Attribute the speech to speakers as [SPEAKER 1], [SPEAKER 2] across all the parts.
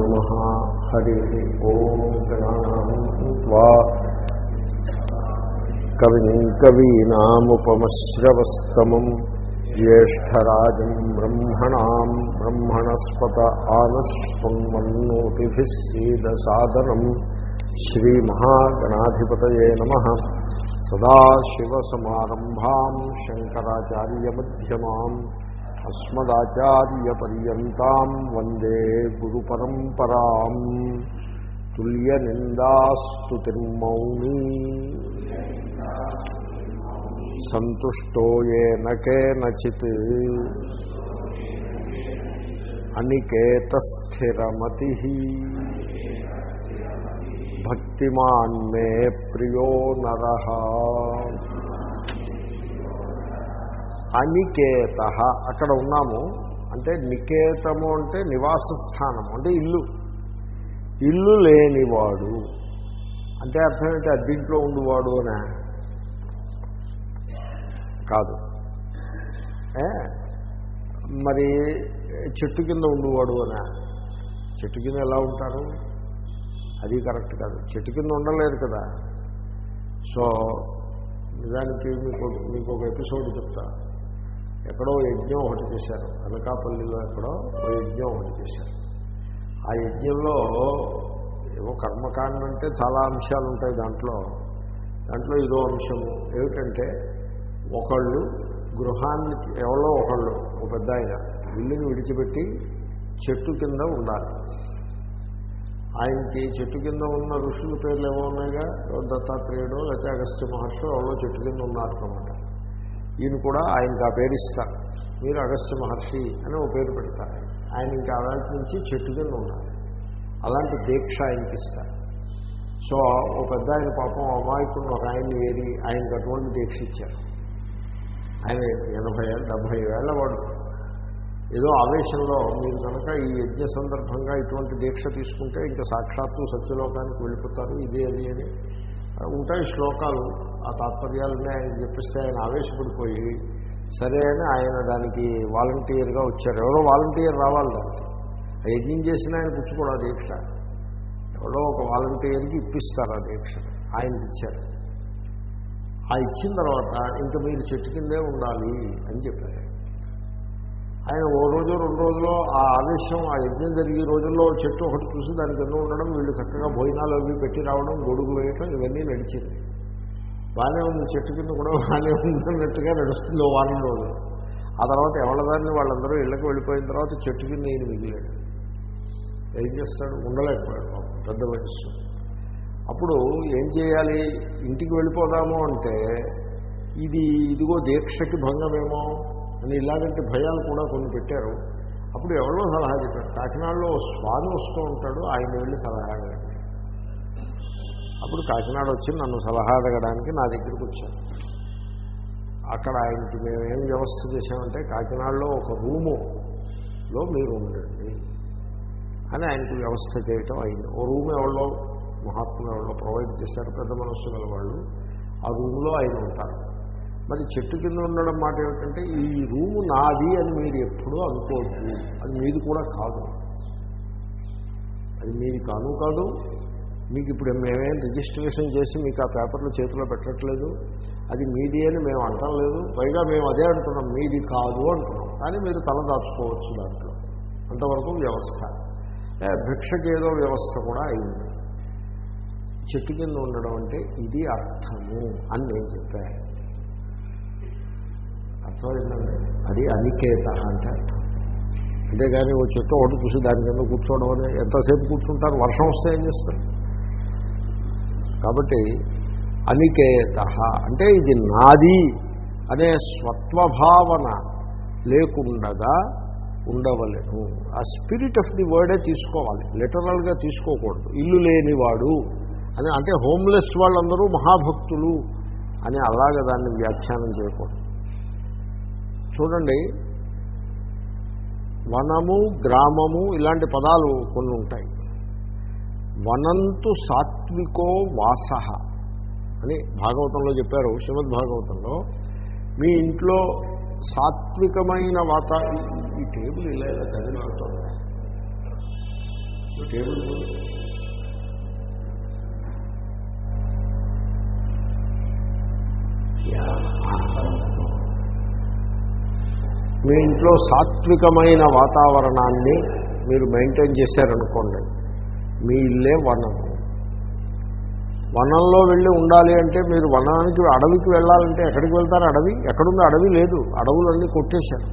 [SPEAKER 1] నమ హరి ఓం గణానా కవిం కవీనాముపమశ్రవస్తమం జ్యేష్టరాజం బ్రహ్మణా బ్రహ్మణస్పత ఆనస్వన్నోతిభిసీదసాదనం శ్రీమహాగణాధిపత సదాశివసమారంభా శంకరాచార్యమ్యమాం అస్మదాచార్యపర్యంతం వందే గురు పరంపరా తుల్యనిందాస్తుతిర్మౌని. సంతుష్టో ఏన కేనచిత్. అనికేతస్థిరమతి. భక్తిమాన్మే ప్రియో నర. అనికేత. అక్కడ ఉన్నాము. అంటే నికేతము అంటే నివాస స్థానము అంటే ఇల్లు. ఇల్లు లేనివాడు. అంటే అర్థం ఏంటి? అద్దీంట్లో ఉండివాడు అనే? కాదు. మరి చెట్టు కింద ఉండివాడు అనే? చెట్టు కింద ఎలా ఉంటారు? అది కరెక్ట్ కాదు. చెట్టు కింద ఉండలేదు కదా. సో నిజానికి మీకు మీకు ఒక ఎపిసోడ్ చెప్తా. ఎక్కడో యజ్ఞం ఒకటి చేశారు. అనకాపల్లిలో ఎక్కడో ఓ యజ్ఞం ఒకటి చేశారు. ఆ యజ్ఞంలో ఏవో కర్మకాండం అంటే చాలా అంశాలు ఉంటాయి దాంట్లో. దాంట్లో ఇదో అంశము ఏమిటంటే ఒకళ్ళు గృహాన్ని ఎవరో ఒకళ్ళు ఒక పెద్ద ఆయన ఇల్లుని విడిచిపెట్టి చెట్టు కింద ఉండాలి. ఆయనకి చెట్టు కింద ఉన్న ఋషుల పేర్లు ఏమో ఉన్నాయిగా? దత్తాత్రేయుడు లేకపోతే అగస్త్య మహర్షి ఎవరో చెట్టు కింద ఉన్నారన్నమాట. ఈయన కూడా ఆయనకు ఆ పేరు ఇస్తారు మీరు అగస్త్య మహర్షి అని ఒక పేరు పెడతారు. ఆయన ఇంకా అలాంటి నుంచి చెట్టు కింద ఉండాలి అలాంటి దీక్ష ఆయనకి ఇస్తారు. సో ఒక పెద్ద ఆయన పాపం అమాయకుడు ఒక ఆయన్ని ఏది ఆయనకు అటువంటి దీక్ష ఇచ్చారు. ఆయన ఎనభై ఏళ్ళ డెబ్భై వేల వాడు. ఏదో ఆవేశంలో మీరు కనుక ఈ యజ్ఞ సందర్భంగా ఇటువంటి దీక్ష తీసుకుంటే ఇంకా సాక్షాత్తు సత్యలోకానికి వెళ్ళిపోతారు. ఇదే అది అని. ఉంటాయి శ్లోకాలు ఆ తాత్పర్యాలన్నీ ఆయన చెప్పిస్తే ఆయన ఆవేశపడిపోయి సరే అని ఆయన దానికి వాలంటీర్గా వచ్చారు. ఎవరో వాలంటీర్ రావాలి దానికి ఆ యజ్ఞం చేసిన ఆయన పుచ్చుకోడు ఆ దీక్ష. ఎవరో ఒక వాలంటీర్కి ఇప్పిస్తారు ఆ దీక్ష. ఆయనకి ఇచ్చారు. ఆ ఇచ్చిన తర్వాత ఇంకా మీరు చెట్టు కిందే ఉండాలి అని చెప్పారు. ఆయన ఓ రోజు రెండు రోజుల్లో ఆ ఆవేశం ఆ యజ్ఞం జరిగే రోజుల్లో చెట్టు ఒకటి చూసి దాని ఎన్నో ఉండడం వీళ్ళు చక్కగా భోజనాలు అవి పెట్టి రావడం గొడుగు వేయటం ఇవన్నీ నడిచింది. బాగానే ఉంది చెట్టు కింద కూడా బాగానే ఉందన్నట్టుగా నడుస్తుంది ఓ వారం రోజులు. ఆ తర్వాత ఎవరిదాన్ని వాళ్ళందరూ ఇళ్ళకి వెళ్ళిపోయిన తర్వాత చెట్టు కింద ఈయన మిగిలాడు. ఏం చేస్తాడు? ఉండలేకపోయాడు పెద్ద వయసు అప్పుడు ఏం చేయాలి? ఇంటికి వెళ్ళిపోదాము అంటే ఇది ఇదిగో దీక్షకి భంగమేమో అని ఇలాగంటి భయాలు కూడా కొన్ని పెట్టారు. అప్పుడు ఎవరో సలహా చెప్పారు. కాకినాడలో స్వామి వస్తూ ఉంటాడు ఆయన వెళ్ళి సలహా అడిగాడు అప్పుడు కాకినాడ వచ్చి నన్ను సలహా అడగడానికి నా దగ్గరికి వచ్చాను అక్కడ ఆయనకి మేము వ్యవస్థ చేశామంటే కాకినాడలో ఒక రూములో మీరు ఉండండి అని ఆయనకి వ్యవస్థ చేయటం అయింది. ఓ రూమ్ ఎవరో మహాత్ములు ఎవరో ప్రొవైడ్ చేశారు పెద్ద మనస్సు గల వాళ్ళు. ఆ రూమ్లో ఆయన ఉంటారు. మరి చెట్టు కింద ఉండడం మాట ఏమిటంటే ఈ రూము నాది అని మీరు ఎప్పుడూ అనుకోవద్దు. అది మీది కూడా కాదు. అది మీది కాను కాదు మీకు ఇప్పుడు మేమేం రిజిస్ట్రేషన్ చేసి మీకు ఆ పేపర్లు చేతిలో పెట్టట్లేదు. అది మీది అని మేము అంటం లేదు. పైగా మేము అదే అంటున్నాం మీది కాదు అంటున్నాం. కానీ మీరు తల దాచుకోవచ్చు దాంట్లో. అంతవరకు వ్యవస్థ. భిక్షకి ఏదో వ్యవస్థ కూడా అయింది. చెట్టు కింద ఉండడం అంటే ఇది అర్థము అని నేను చెప్పాను అర్థమైందండి? అది అనికేత అంటే అర్థం. అంతేగాని ఓ చెట్టు ఒకటి చూసి దాని కింద కూర్చోవడం అని ఎంతసేపు కూర్చుంటారు? వర్షం వస్తే ఏం చేస్తారు? కాబట్టి అనికేత అంటే ఇది నాది అనే స్వత్వభావన లేకుండగా ఉండవలేను. ఆ స్పిరిట్ ఆఫ్ ది వర్డే తీసుకోవాలి లిటరల్గా తీసుకోకూడదు. ఇల్లు లేనివాడు అని అంటే హోమ్లెస్ వాళ్ళందరూ మహాభక్తులు అని అలాగే దాన్ని వ్యాఖ్యానం చేయకూడదు. చూడండి వనము గ్రామము ఇలాంటి పదాలు కొన్ని ఉంటాయి వనంతు సాత్వికో వాస అని భాగవతంలో చెప్పారు శ్రీమద్ భాగవతంలో మీ ఇంట్లో సాత్వికమైన వాతావరణం ఈ టేబుల్ ఇలా ఇలా టేబుల్ మీ ఇంట్లో సాత్వికమైన వాతావరణాన్ని మీరు మెయింటైన్ చేశారనుకోండి మీ ఇల్లే వనము వనంలో వెళ్ళి ఉండాలి అంటే మీరు వనానికి అడవికి వెళ్ళాలంటే ఎక్కడికి వెళ్తారు అడవి? ఎక్కడుంది అడవి? లేదు. అడవులన్నీ కొట్టేశారు.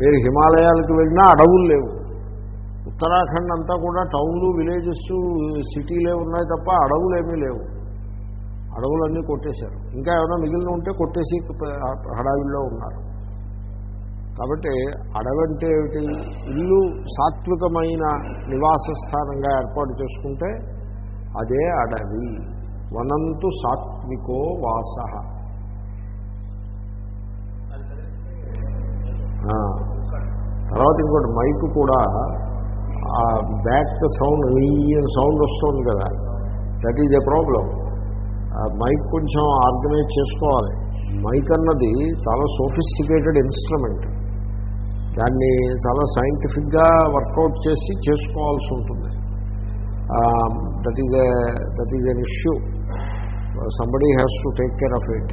[SPEAKER 1] మీరు హిమాలయాలకు వెళ్ళినా అడవులు లేవు. ఉత్తరాఖండ్ అంతా కూడా టౌన్లు విలేజెస్ సిటీలే ఉన్నాయి తప్ప అడవులు ఏమీ లేవు. అడవులన్నీ కొట్టేశారు. ఇంకా ఏమైనా మిగిలిన ఉంటే కొట్టేసి హడావిల్లో ఉన్నారు. కాబట్టి అడవంటే ఏమిటి? ఇల్లు సాత్వికమైన నివాస స్థానంగా ఏర్పాటు చేసుకుంటే అదే అడవి. వనంతు సాత్వికో వాస. తర్వాత ఇంకోటి మైక్ కూడా ఆ బ్యాక్ సౌండ్ ఈయన సౌండ్ వస్తుంది కదా? That is a problem mike కొంచెం ఆర్గనైజ్ చేసుకోవాలి. మైక్ అన్నది చాలా సోఫిస్టికేటెడ్ ఇన్స్ట్రుమెంట్. దాన్ని చాలా సైంటిఫిక్గా వర్కౌట్ చేసి చేసుకోవాల్సి ఉంటుంది. That is that is an issue somebody has to take care of it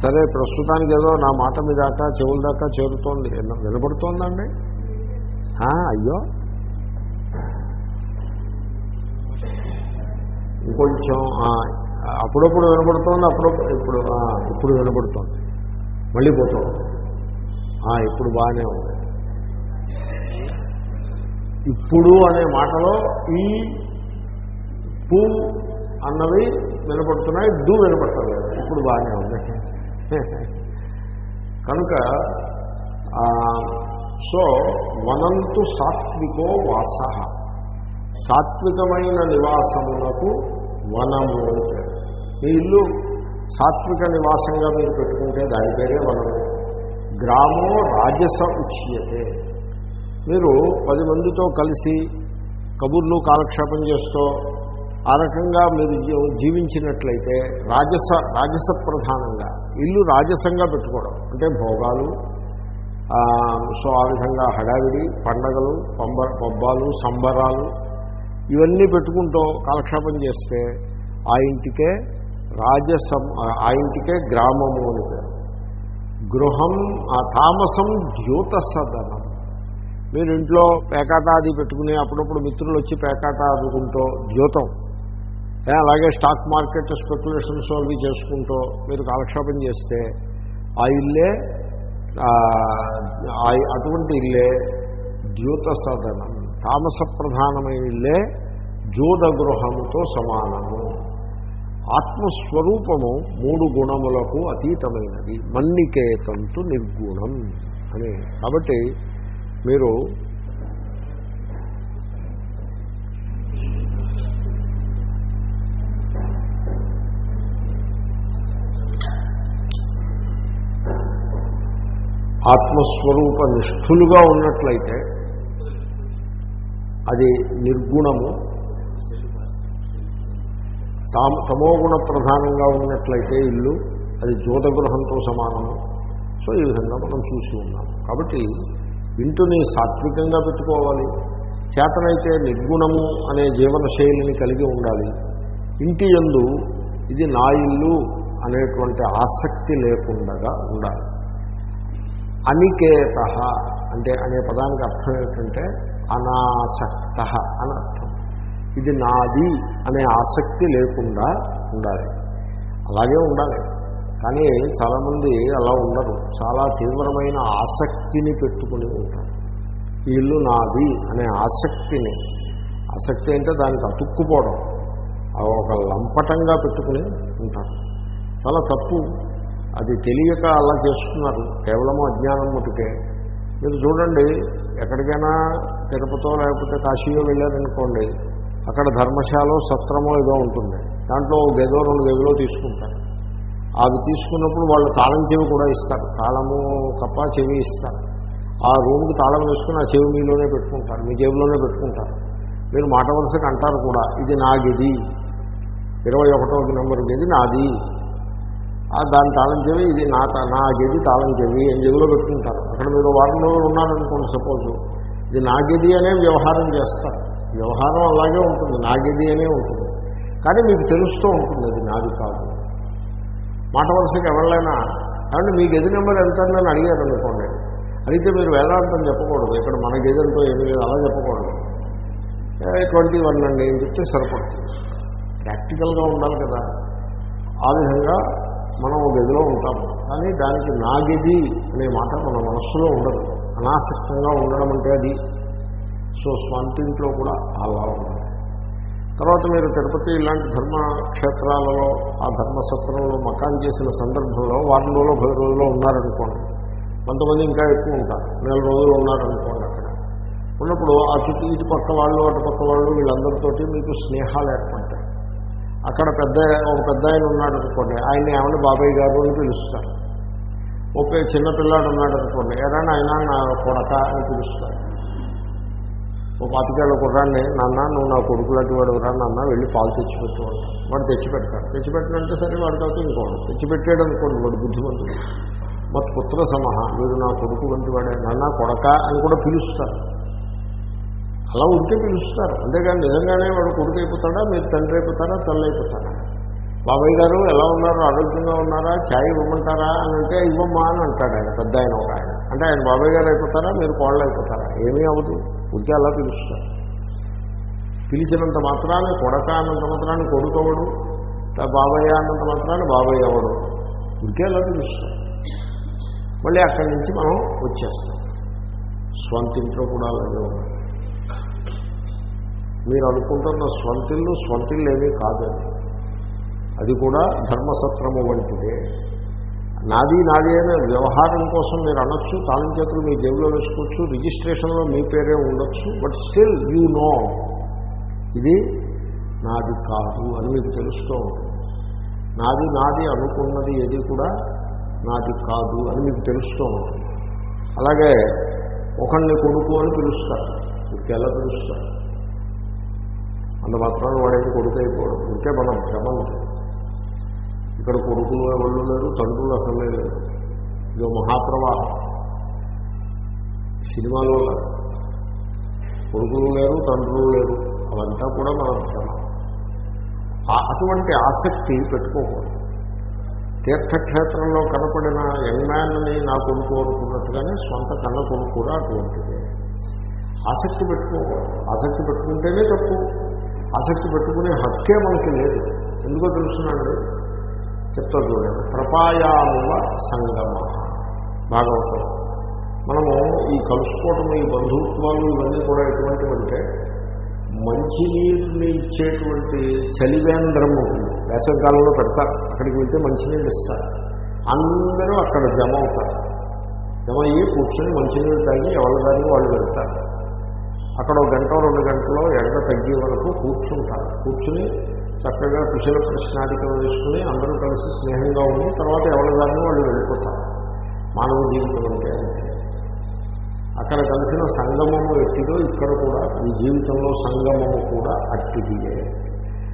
[SPEAKER 1] సరే ప్రస్తుతానికి ఏదో నా మాట మీ దాకా చెవుల దాకా చేరుతోంది. వినబడుతోందండి? అయ్యో. ఇంకొంచెం అప్పుడప్పుడు వినబడుతోంది అప్పుడప్పుడు ఇప్పుడు ఇప్పుడు వినబడుతోంది. మళ్ళీ పోతుంది. ఇప్పుడు బాగానే ఉంది. ఇప్పుడు అనే మాటలో ఈ పూ అన్నవి వినపడుతున్నాయి డూ వినపడలేదు ఇప్పుడు బాగానే ఉంది. కనుక సో వనంతు సాత్వికో వాస. సాత్వికమైన నివాసమునకు వనము మీ ఇల్లు సాత్విక నివాసంగా మీరు పెట్టుకుంటే దాని పేరే వనము. గ్రామో రాజస ఉచ్యతే. మీరు పది మందితో కలిసి కబుర్లు కాలక్షేపం చేస్తూ ఆ రకంగా మీరు జీవించినట్లయితే రాజస రాజస ప్రధానంగా ఇల్లు రాజసంగా పెట్టుకోవడం. అంటే భోగాలు సో ఆ విధంగా హడావిడి పండగలు పంబ పబ్బాలు సంబరాలు ఇవన్నీ పెట్టుకుంటూ కాలక్షేపం చేస్తే ఆ ఇంటికే రాజసం ఆ ఇంటికే గ్రామము అని పేరు. గృహం ఆ తామసం ద్యోతసదనం. మీరు ఇంట్లో పేకాట అది పెట్టుకుని అప్పుడప్పుడు మిత్రులు వచ్చి పేకాట ఆదుకుంటూ ద్యూతం అలాగే స్టాక్ మార్కెట్ స్పెక్యులేషన్స్ అవి చేసుకుంటూ మీరు కాలక్షేపం చేస్తే ఆ ఇల్లే ఆ, అటువంటి ఇల్లే ద్యూత సదనం తామస ప్రధానమైన ఇల్లే జోద గృహంతో సమానము. ఆత్మస్వరూపము మూడు గుణములకు అతీతమైనది. మన్నికేతంతు నిర్గుణం అని. కాబట్టి మీరు ఆత్మస్వరూప నిష్ఠులుగా ఉన్నట్లయితే అది నిర్గుణము తామ తమోగుణ ప్రధానంగా ఉన్నట్లయితే ఇల్లు అది జ్యోతగృహంతో సమానము. సో ఈ విధంగా మనం చూసి ఉన్నాం కాబట్టి ఇంటిని సాత్వికంగా పెట్టుకోవాలి. చేతనైతే నిర్గుణము అనే జీవన శైలిని కలిగి ఉండాలి. ఇంటి యందు ఇది నా ఇల్లు అనేటువంటి ఆసక్తి లేకుండా ఉండాలి. అనికేత అంటే అనే పదానికి అర్థం ఏంటంటే అనాసక్త అని అర్థం. ఇది నాది అనే ఆసక్తి లేకుండా ఉండాలి. అలాగే ఉండాలి. కానీ చాలామంది అలా ఉండరు. చాలా తీవ్రమైన ఆసక్తిని పెట్టుకుని ఉంటారు. ఈ ఇల్లు నాది అనే ఆసక్తిని. ఆసక్తి అంటే దానికి అతుక్కుపోవడం. ఒక లంపటంగా పెట్టుకుని ఉంటారు. చాలా తప్పు. అది తెలియక అలా చేస్తున్నారు. కేవలము అజ్ఞానం మటుకే. మీరు చూడండి ఎక్కడికైనా తిరుపతో లేకపోతే కాశీయో వెళ్ళారనుకోండి అక్కడ ధర్మశాల సత్రమో ఏదో ఉంటుంది. దాంట్లో గదో రెండు గదిలో తీసుకుంటారు. అవి తీసుకున్నప్పుడు వాళ్ళు తాళం చెవి కూడా ఇస్తారు. తాళము తప్ప చెవి ఇస్తారు. ఆ రూమ్కి తాళం వేసుకుని ఆ చెవి మీలోనే పెట్టుకుంటారు. మీ జేబులోనే పెట్టుకుంటారు. మీరు మాట వరుసకి అంటారు కూడా ఇది నా గది. ఇరవై ఒకటో నెంబర్ గది నాది. ఆ దాని తాళం చెవి ఇది నా నా గది తాళం చెవి అని జేబులో పెట్టుకుంటారు. అక్కడ మీరు వారం రోజులు ఉన్నారనుకోండి సపోజ్. ఇది నా గది అనే వ్యవహారం చేస్తారు. వ్యవహారం అలాగే ఉంటుంది నాగేది అనే ఉంటుంది. కానీ మీకు తెలుస్తూ ఉంటుంది అది నాది కాదు. మాట వరుసకి ఎవరైనా కాబట్టి మీ గది నెంబర్ ఎంత అని అడిగారు అనుకోండి. అడిగితే మీరు వేదాంతం చెప్పకూడదు ఇక్కడ మన గదంతో ఏమి లేదు అలా చెప్పకూడదు. ట్వంటీ వన్ అండి అని చెప్తే సరిపడుతుంది. ప్రాక్టికల్గా ఉండాలి కదా. ఆ విధంగా మనం గదిలో ఉంటాము. కానీ దానికి నా గది అనే మాట మన మనస్సులో ఉండదు. అనాసక్తంగా ఉండడం అంటే అది. సో స్వంతింట్లో కూడా అలా ఉండాలి తర్వాత మీరు తిరుపతి ఇలాంటి ధర్మక్షేత్రాలలో ఆ ధర్మసత్రంలో మకాన్ చేసిన సందర్భంలో వారం రోజులు పది రోజుల్లో ఉన్నారనుకోండి కొంతమంది ఇంకా ఎక్కువ ఉంటారు నెల రోజులు ఉన్నారనుకోండి అక్కడ. ఉన్నప్పుడు ఆ చుట్టూ ఇటు పక్క వాళ్ళు అటు పక్క వాళ్ళు వీళ్ళందరితోటి మీకు స్నేహాలు ఏర్పడతాయి. అక్కడ పెద్ద ఒక పెద్ద ఆయన ఉన్నాడు అనుకోండి ఆయన ఏమన్నా బాబాయ్ గారు అని పిలుస్తారు. ఒక చిన్న పిల్లాడు ఉన్నాడు అనుకోండి ఏదైనా ఆయన నా కొడక అని పిలుస్తారు. ఓ పాతికేళ్ళ కుర్రాన్ని నాన్న నువ్వు నా కొడుకు లాంటి వాడు రా నాన్న వెళ్ళి పాలు తెచ్చిపెట్టువాడు వాడు తెచ్చిపెడతాడు. తెచ్చిపెట్టినంటే సరే వాడికి అవుతుంది ఇంకోడు. తెచ్చిపెట్టాడు అనుకోండి వాడు బుద్ధిమంతుడు. మత్ పుత్ర సమహ వీడు నా కొడుకు వంటి వాడే. నాన్న కొడక అని కూడా పిలుస్తారు. అలా ఉడికే పిలుస్తారు. అంతేగాని నిజంగానే వాడు కొడుకు అయిపోతాడా మీరు తండ్రి అయిపోతారా తల్లి అయిపోతారా బాబాయ్ గారు ఎలా ఉన్నారు? ఆరోగ్యంగా ఉన్నారా? ఛాయ్ ఇవ్వమంటారా? అని అంటే ఇవ్వమ్మా అని అంటాడు ఆయన. పెద్ద ఆయన ఒక ఆయన. అంటే ఆయన బాబాయ్ గారు అయిపోతారా? మీరు కోళ్ళు అయిపోతారా? ఏమీ అవ్వదు. ఉడికే అలా పిలుస్తారు. పిలిచినంత మాత్రాన్ని కొడక అన్నంత మాత్రాన్ని కొడుకోవడు బాబాయ్ అన్నంత మాత్రాన్ని బాబాయ్ అవ్వడు ఉడికే అలా పిలుస్తారు. మళ్ళీ అక్కడి నుంచి మనం వచ్చేస్తాం. స్వంతింట్లో కూడా అలాగే ఉంది. మీరు అనుకుంటున్న స్వంతిల్లు స్వంతిల్లు ఏమీ కాదు అది అది కూడా ధర్మసత్రము వంటిదే. నాది నాది అనే వ్యవహారం కోసం మీరు అనొచ్చు తాళం చేతులు మీ జేబులో వేసుకోవచ్చు రిజిస్ట్రేషన్లో మీ పేరే ఉండొచ్చు బట్ స్టిల్ యూ నో ఇది నాది కాదు అని మీకు తెలుస్తూ ఉంటుంది నాది నాది అనుకున్నది ఏది కూడా నాది కాదు అని మీకు తెలుస్తూ ఉంటుంది అలాగే ఒకరిని కొడుకు అని పిలుస్తారు. మీకు ఎలా పిలుస్తారు? అంత మాత్రాన్ని వాడేది కొడుకు అయిపోవడం ఇంకే మనం భ్రమం ఇక్కడ కొడుకులు ఎవరు లేరు తండ్రులు అసలే లేరు. ఇదో మహాప్రవాహం సినిమాలో కొడుకులు లేరు తండ్రులు లేరు. అవంతా కూడా మన అటువంటి ఆసక్తి పెట్టుకోకూడదు. తీర్థక్షేత్రంలో కనపడిన యంగ్ మ్యాన్ని నా కొడుకు అనుకున్నట్టుగానే స్వంత కన్న కొడుకు కూడా అటువంటిదే. ఆసక్తి పెట్టుకోకూడదు. ఆసక్తి పెట్టుకుంటేనే తప్పు. ఆసక్తి పెట్టుకునే హక్కే మనకి లేదు. ఎందుకో తెలుసునండి? చెప్తా చూడండి. ప్రపాయామువ సంగమ. భాగవతం. మనము ఈ కలుసుకోవటం ఈ బంధుత్వాలు ఇవన్నీ కూడా ఎటువంటివంటే మంచినీరుని ఇచ్చేటువంటి చలివేంద్రం ఉంటుంది. వేసవికాలంలో పెడతారు అక్కడికి వెళ్తే మంచినీళ్ళు ఇస్తారు. అందరూ అక్కడ జమ అవుతారు. జమ అయ్యి కూర్చొని మంచినీళ్ళు తాగి ఎవరి దాన్ని వాళ్ళు వెళ్తారు. అక్కడ ఒక గంట రెండు గంటలో ఎండ తగ్గే వరకు కూర్చుంటారు. కూర్చుని చక్కగా కుశల ప్రశ్నాధికం వేసుకుని అందరూ కలిసి స్నేహంగా ఉండి తర్వాత ఎవరి దారిని వాళ్ళు వెళ్ళిపోతారు. మానవ జీవితం అంటే అంతే. అక్కడ కలిసిన సంగమము ఎట్టిదో ఇక్కడ కూడా ఈ జీవితంలో సంగమము కూడా అట్టిదియే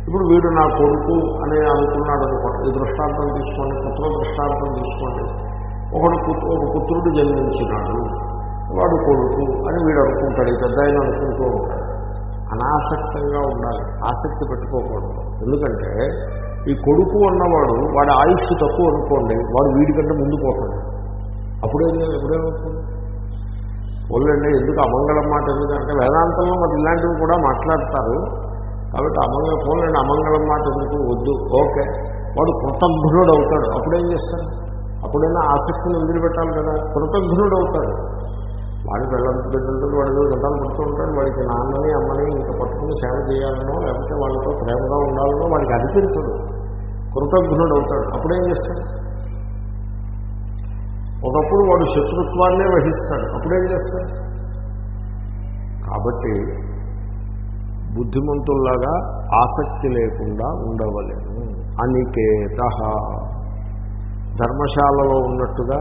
[SPEAKER 1] ఇప్పుడు వీడు నా కొడుకు అని అనుకున్నాడు అనుకోండి ఈ దృష్టాంతం తీసుకోండి పుత్ర దృష్టాంతం తీసుకోండి. ఒకడు ఒక పుత్రుడు జన్మించినాడు వాడు కొడుకు అని వీడు అనుకుంటాడు ఈ పెద్ద ఆయన అనుకుంటూ ఉంటాడు. అనాసక్తంగా ఉండాలి. ఆసక్తి పెట్టుకోకూడదు. ఎందుకంటే ఈ కొడుకు అన్నవాడు వాడి ఆయుష్ తక్కువ అనుకోండి వాడు వీడికంటే ముందు పోతాడు. అప్పుడేం ఎప్పుడేమవుతుంది పోలండి ఎందుకు అమంగళం మాట ఎందుకంటే వేదాంతంలో మరి ఇలాంటివి కూడా మాట్లాడతారు. కాబట్టి అమంగళ పోలండి అమంగళం మాట ఎందుకు? వద్దు. ఓకే. వాడు కృతజ్ఞుడు అవుతాడు అప్పుడేం చేస్తాడు? అప్పుడైనా ఆసక్తిని వదిలిపెట్టాలి కదా. కృతజ్ఞుడు అవుతాడు వాడి పిల్లలతో బిడ్డలతో వాడితో గంటలు పడుతూ ఉంటాడు వాడికి నాన్నని అమ్మని ఇంకా పట్టుకుని సేవ చేయాలనో లేకపోతే వాళ్ళతో ప్రేమగా ఉండాలనో వాడికి అనిపించదు. కృతజ్ఞుడు అవుతాడు. అప్పుడేం చేస్తాడు? ఒకప్పుడు వాడు శత్రుత్వాన్నే వహిస్తాడు. అప్పుడేం చేస్తాడు? కాబట్టి బుద్ధిమంతుల్లాగా ఆసక్తి లేకుండా ఉండవలేము. అనికేత. ధర్మశాలలో ఉన్నట్టుగా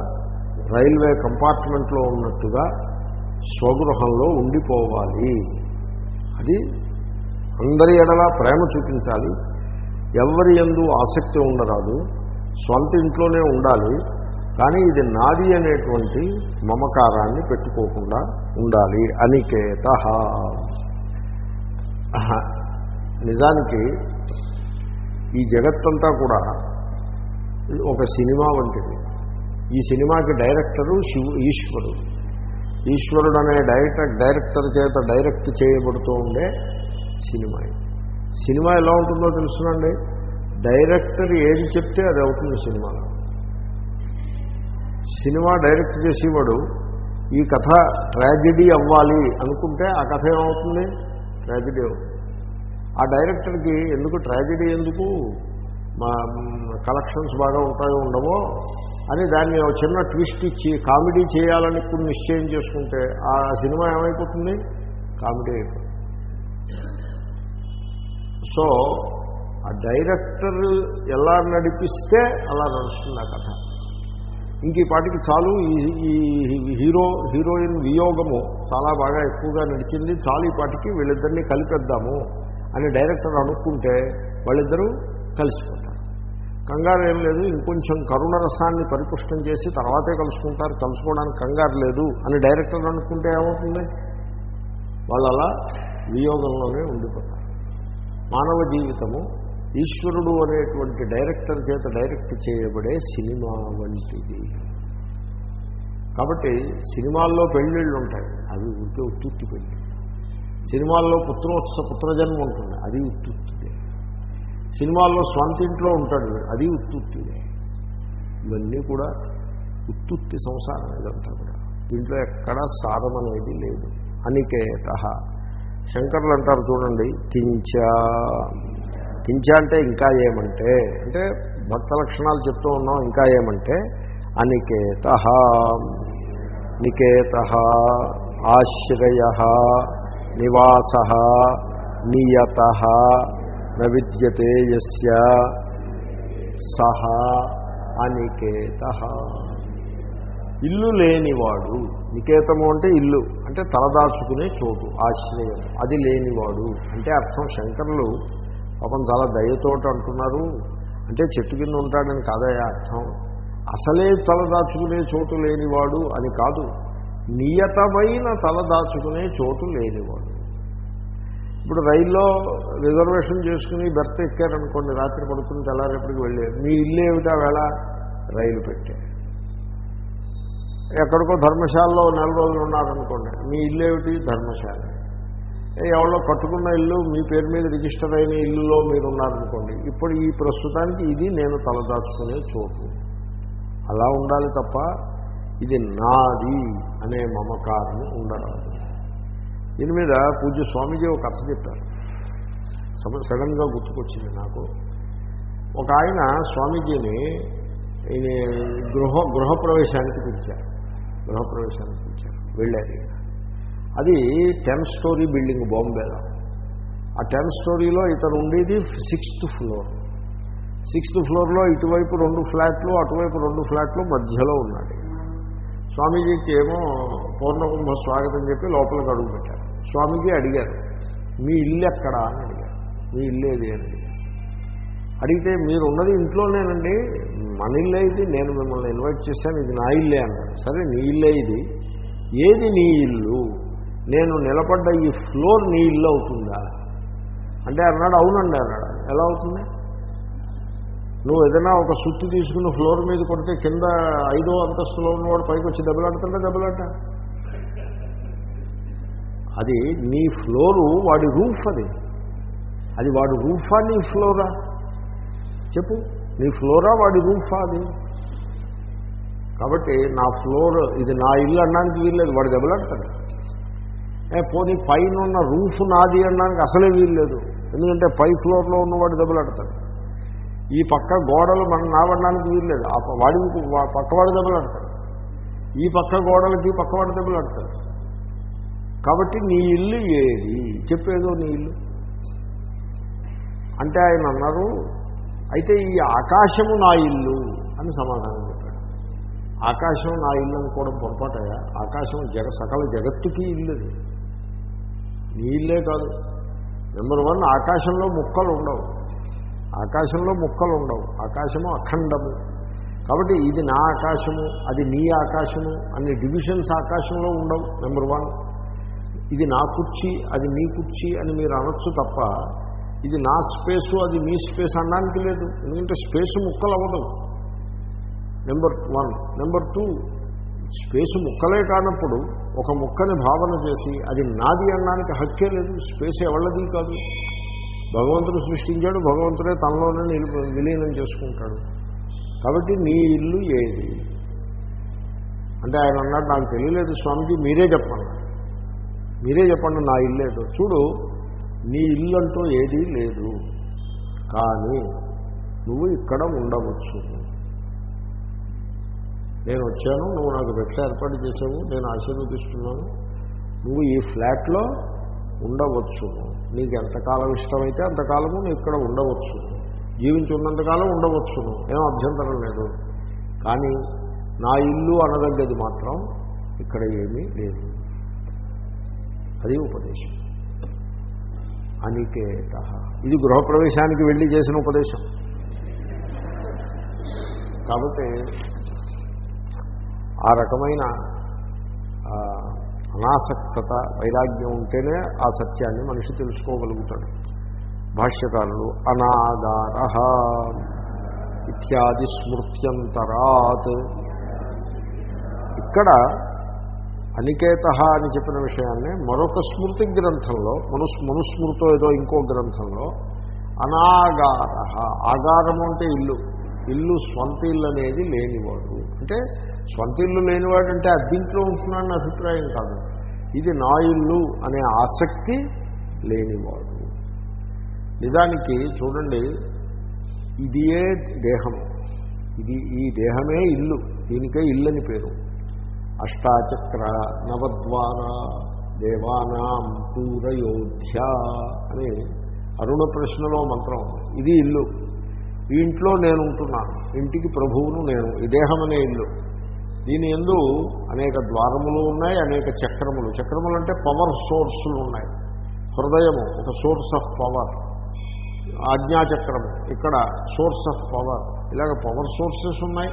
[SPEAKER 1] రైల్వే కంపార్ట్మెంట్లో ఉన్నట్టుగా స్వగృహంలో ఉండిపోవాలి. అది అందరి ఎడలా ప్రేమ చూపించాలి. ఎవరి ఎందు ఆసక్తి ఉండరాదు. స్వంత ఇంట్లోనే ఉండాలి. కానీ ఇది నాది అనేటువంటి మమకారాన్ని పెట్టుకోకుండా ఉండాలి. అనికేత. నిజానికి ఈ జగత్తంతా కూడా ఒక సినిమా వంటిది. ఈ సినిమాకి డైరెక్టరు శివు ఈశ్వరుడు. ఈశ్వరుడు అనే డైరెక్టర్ డైరెక్టర్ చేత డైరెక్ట్ చేయబడుతూ ఉండే సినిమా సినిమా ఎలా ఉంటుందో తెలుసునండి. డైరెక్టర్ ఏది చెప్తే అది అవుతుంది సినిమాలో. సినిమా డైరెక్ట్ చేసేవాడు ఈ కథ ట్రాజడీ అవ్వాలి అనుకుంటే ఆ కథ ఏమవుతుంది? ట్రాజడీ అవుతుంది. ఆ డైరెక్టర్కి ఎందుకు ట్రాజడీ ఎందుకు? మా కలెక్షన్స్ బాగా ఉంటాయో ఉండవో అని దాన్ని ఒక చిన్న ట్విస్ట్ ఇచ్చి కామెడీ చేయాలని ఇప్పుడు నిశ్చయం చేసుకుంటే ఆ సినిమా ఏమైపోతుంది? కామెడీ అయిపోతుంది. సో ఆ డైరెక్టర్ ఎలా నడిపిస్తే అలా నడుస్తుంది ఆ కథ. ఇంక ఈ పాటికి చాలు ఈ ఈ హీరో హీరోయిన్ వియోగము చాలా బాగా ఎక్కువగా నడిచింది. చాలు ఈ పాటికి వీళ్ళిద్దరినీ కలిపేద్దాము అని డైరెక్టర్ అనుకుంటే వాళ్ళిద్దరూ కలిసిపోతారు కంగారు ఏం లేదు ఇంకొంచెం కరుణ రసాన్ని పరిపుష్టం చేసి తర్వాతే కలుసుకుంటారు కలుసుకోవడానికి కంగారు లేదు అని డైరెక్టర్ అనుకుంటే ఏమవుతుంది? వాళ్ళు అలా వియోగంలోనే ఉండిపోతారు. మానవ జీవితము ఈశ్వరుడు అనేటువంటి డైరెక్టర్ చేత డైరెక్ట్ చేయబడే సినిమా వంటిది. కాబట్టి సినిమాల్లో పెళ్ళిళ్ళు ఉంటాయి. అవి ఉంటే ఉత్తుత్తి పెళ్ళి. సినిమాల్లో పుత్రోత్సవ పుత్రజన్మ ఉంటుంది. అది ఉత్తుత్తి. సినిమాల్లో స్వంతింట్లో ఉంటాడు అది ఉత్తుత్తిదే ఇవన్నీ కూడా ఉత్తుత్తి సంసారం ఇదంతా కూడా. దీంట్లో ఎక్కడా సారం అనేది లేదు. అనికేత. శంకర్లు అంటారు చూడండి కించ. కించ అంటే ఇంకా ఏమంటే అంటే భక్త లక్షణాలు చెప్తూ ఉన్నాం ఇంకా ఏమంటే అనికేత. నికేత ఆశ్రయ నివాస నియత. న విద్యతే యస్య సహ అనికేత. ఇల్లు లేనివాడు నికేతము అంటే ఇల్లు అంటే తలదాచుకునే చోటు ఆశ్రయం అది లేనివాడు. అంటే అర్థం శంకరులు పాపం చాలా దయతోటి అంటున్నారు. అంటే చెట్టు కింద ఉంటాడని కాదయా అర్థం. అసలే తలదాచుకునే చోటు లేనివాడు అని కాదు. నియతమైన తలదాచుకునే చోటు లేనివాడు. ఇప్పుడు రైల్లో రిజర్వేషన్ చేసుకుని బెర్త్ ఎక్కారనుకోండి రాత్రి పడుకుని తెల్లారేపటికి వెళ్ళారు మీ ఇల్లు ఏమిటా వేళ? రైలు పెట్టే. ఎక్కడికో ధర్మశాలలో నెల రోజులు ఉన్నారనుకోండి మీ ఇల్లు ఏమిటి? ధర్మశాల. ఎవరో కట్టుకున్న ఇల్లు మీ పేరు మీద రిజిస్టర్ అయిన ఇల్లులో మీరు ఉన్నారనుకోండి ఇప్పుడు ఈ ప్రస్తుతానికి ఇది నేను తలదాచుకునే చోటు. అలా ఉండాలి తప్ప ఇది నాది అనే మమకారం ఉండరాదు. దీని మీద పూజ్య స్వామీజీ ఒక కథ చెప్పారు. సడన్గా గుర్తుకొచ్చింది నాకు. ఒక ఆయన స్వామీజీని ఈయన గృహ గృహప్రవేశానికి పిలిచారు. గృహప్రవేశానికి పిలిచారు. వెళ్ళారు అది టెన్ స్టోరీ బిల్డింగ్ బాంబేలో ఆ టెన్ స్టోరీలో ఇతను ఉండేది సిక్స్త్ ఫ్లోర్. సిక్స్త్ ఫ్లోర్లో ఇటువైపు రెండు ఫ్లాట్లు అటువైపు రెండు ఫ్లాట్లు మధ్యలో ఉన్నాడు. స్వామీజీకి ఏమో పూర్ణకుంభ స్వాగతం చెప్పి లోపలికి అడుగు పెట్టారు. స్వామీజీ అడిగారు మీ ఇల్లు ఎక్కడా? అని అడిగారు. మీ ఇల్లు ఏది? అని అడిగితే మీరు ఉన్నది ఇంట్లోనేనండి. మన ఇల్లే ఇది. నేను మిమ్మల్ని ఇన్వైట్ చేశాను. ఇది నా ఇల్లే అన్నారు. సరే నీ ఇల్లే ఇది. ఏది నీ ఇల్లు? నేను నిలబడ్డ ఈ ఫ్లోర్ నీ ఇల్లు అవుతుందా? అంటే అన్నాడు అవునండి అన్నాడు. ఎలా అవుతుంది? నువ్వు ఏదైనా ఒక సుత్తి తీసుకుని ఫ్లోర్ మీద కొడితే కింద ఐదో అంతస్తులో ఉన్నవాడు పైకి వచ్చి దెబ్బలాడుతుంటే దెబ్బలాట అది నీ ఫ్లోరు వాడి రూఫ్ అది. అది వాడి రూఫా నీ ఫ్లోరా? చెప్పు. నీ ఫ్లోరా వాడి రూఫా అది. కాబట్టి నా ఫ్లోర్ ఇది నా ఇల్లు అనడానికి వీల్లేదు వాడు దెబ్బలాడతాడు. పోనీ పైన ఉన్న రూఫ్ నాది అనడానికి అసలే వీల్లేదు ఎందుకంటే పై ఫ్లోర్లో ఉన్నవాడు దెబ్బలాడతాడు. ఈ పక్క గోడలు మనం నావడానికి వీల్లేదు ఆ వాడి వా- పక్కవాడు దెబ్బలాడతాడు. ఈ పక్క గోడలకి పక్కవాడు దెబ్బలాడతాడు. కాబట్టి నీ ఇల్లు ఏది? చెప్పేదో నీ ఇల్లు. అంటే ఆయన అన్నారు అయితే ఈ ఆకాశము నా ఇల్లు అని సమాధానం చెప్పాడు. ఆకాశం నా ఇల్లు అనుకోవడం పొరపాటయా ఆకాశం జగ సకల జగత్తుకి ఇల్లు నీ ఇల్లే కాదు. నెంబర్ వన్ ఆకాశంలో ముక్కలు ఉండవు. ఆకాశంలో ముక్కలు ఉండవు. ఆకాశము అఖండము. కాబట్టి ఇది నా ఆకాశము అది నీ ఆకాశము అన్ని డివిజన్స్ ఆకాశంలో ఉండవు నెంబర్ వన్. ఇది నా కుర్చీ అది మీ కుర్చీ అని మీరు అనొచ్చు తప్ప ఇది నా స్పేసు అది మీ స్పేస్ అనడానికి లేదు. ఎందుకంటే స్పేస్ ముక్కలు అవ్వదు number one number two space ముక్కలే కానప్పుడు ఒక ముక్కని భావన చేసి అది నాది అనడానికి హక్కే లేదు స్పేస్ ఎవళ్ళది కాదు. భగవంతుడు సృష్టించాడు భగవంతుడే తనలోనే నిలు విలీనం చేసుకుంటాడు. కాబట్టి నీ ఇల్లు ఏది? అంటే ఆయన అన్నాడు నాకు తెలియలేదు స్వామికి మీరే చెప్పండి. మీరే చెప్పండి నా ఇల్లు చూడు నీ ఇల్లు అంటూ ఏదీ లేదు. కానీ నువ్వు ఇక్కడ ఉండవచ్చు. నేను వచ్చాను నువ్వు నాకు భిక్ష ఏర్పాటు చేసావు నేను ఆశీర్వదిస్తున్నాను. నువ్వు ఈ ఫ్లాట్లో ఉండవచ్చు. నీకు ఎంతకాలం ఇష్టమైతే అంతకాలము నువ్వు ఇక్కడ ఉండవచ్చు. జీవించి ఉన్నంతకాలం ఉండవచ్చును ఏం అభ్యంతరం లేదు. కానీ నా ఇల్లు అనదగ్గది మాత్రం ఇక్కడ ఏమీ లేదు. అది ఉపదేశం. అనికేత. ఇది గృహప్రవేశానికి వెళ్ళి చేసిన ఉపదేశం. కాబట్టి ఆ రకమైన ఆ, అనాసక్తత వైరాగ్యం ఉంటేనే ఆ సత్యాన్ని మనిషి తెలుసుకోగలుగుతాడు. భాష్యకారులు అనాగార. ఇత్యాది స్మృత్యంతరాత్. ఇక్కడ అనికేత అని చెప్పిన విషయాన్ని మరొక స్మృతి గ్రంథంలో మనుస్ మనుస్మృతో ఏదో ఇంకో గ్రంథంలో అనాగార ఆగారము అంటే ఇల్లు. ఇల్లు స్వంత ఇల్లు అనేది లేనివాడు. అంటే స్వంత ఇల్లు లేనివాడు అంటే అద్దీంట్లో ఉంటున్నాడని అభిప్రాయం కాదు. ఇది నా ఇల్లు అనే ఆసక్తి లేనివాడు. నిజానికి చూడండి ఇదియే దేహము ఇది ఈ దేహమే ఇల్లు. దీనికే ఇల్లు అని పేరు. అష్టాచక్ర నవద్వార దేవానాం పూరయోధ్య అని అరుణ ప్రశ్నలో మంత్రం ఇది ఇల్లు. ఈ ఇంట్లో నేను ఉంటున్నాను ఇంటికి ప్రభువును నేను. ఈ దేహం అనే ఇల్లు. దీని ఎందు అనేక ద్వారములు ఉన్నాయి అనేక చక్రములు. చక్రములు అంటే పవర్ సోర్సులు ఉన్నాయి. హృదయము ఒక సోర్స్ ఆఫ్ పవర్ ఆజ్ఞాచక్రము ఇక్కడ సోర్స్ ఆఫ్ పవర్ ఇలాగ పవర్ సోర్సెస్ ఉన్నాయి.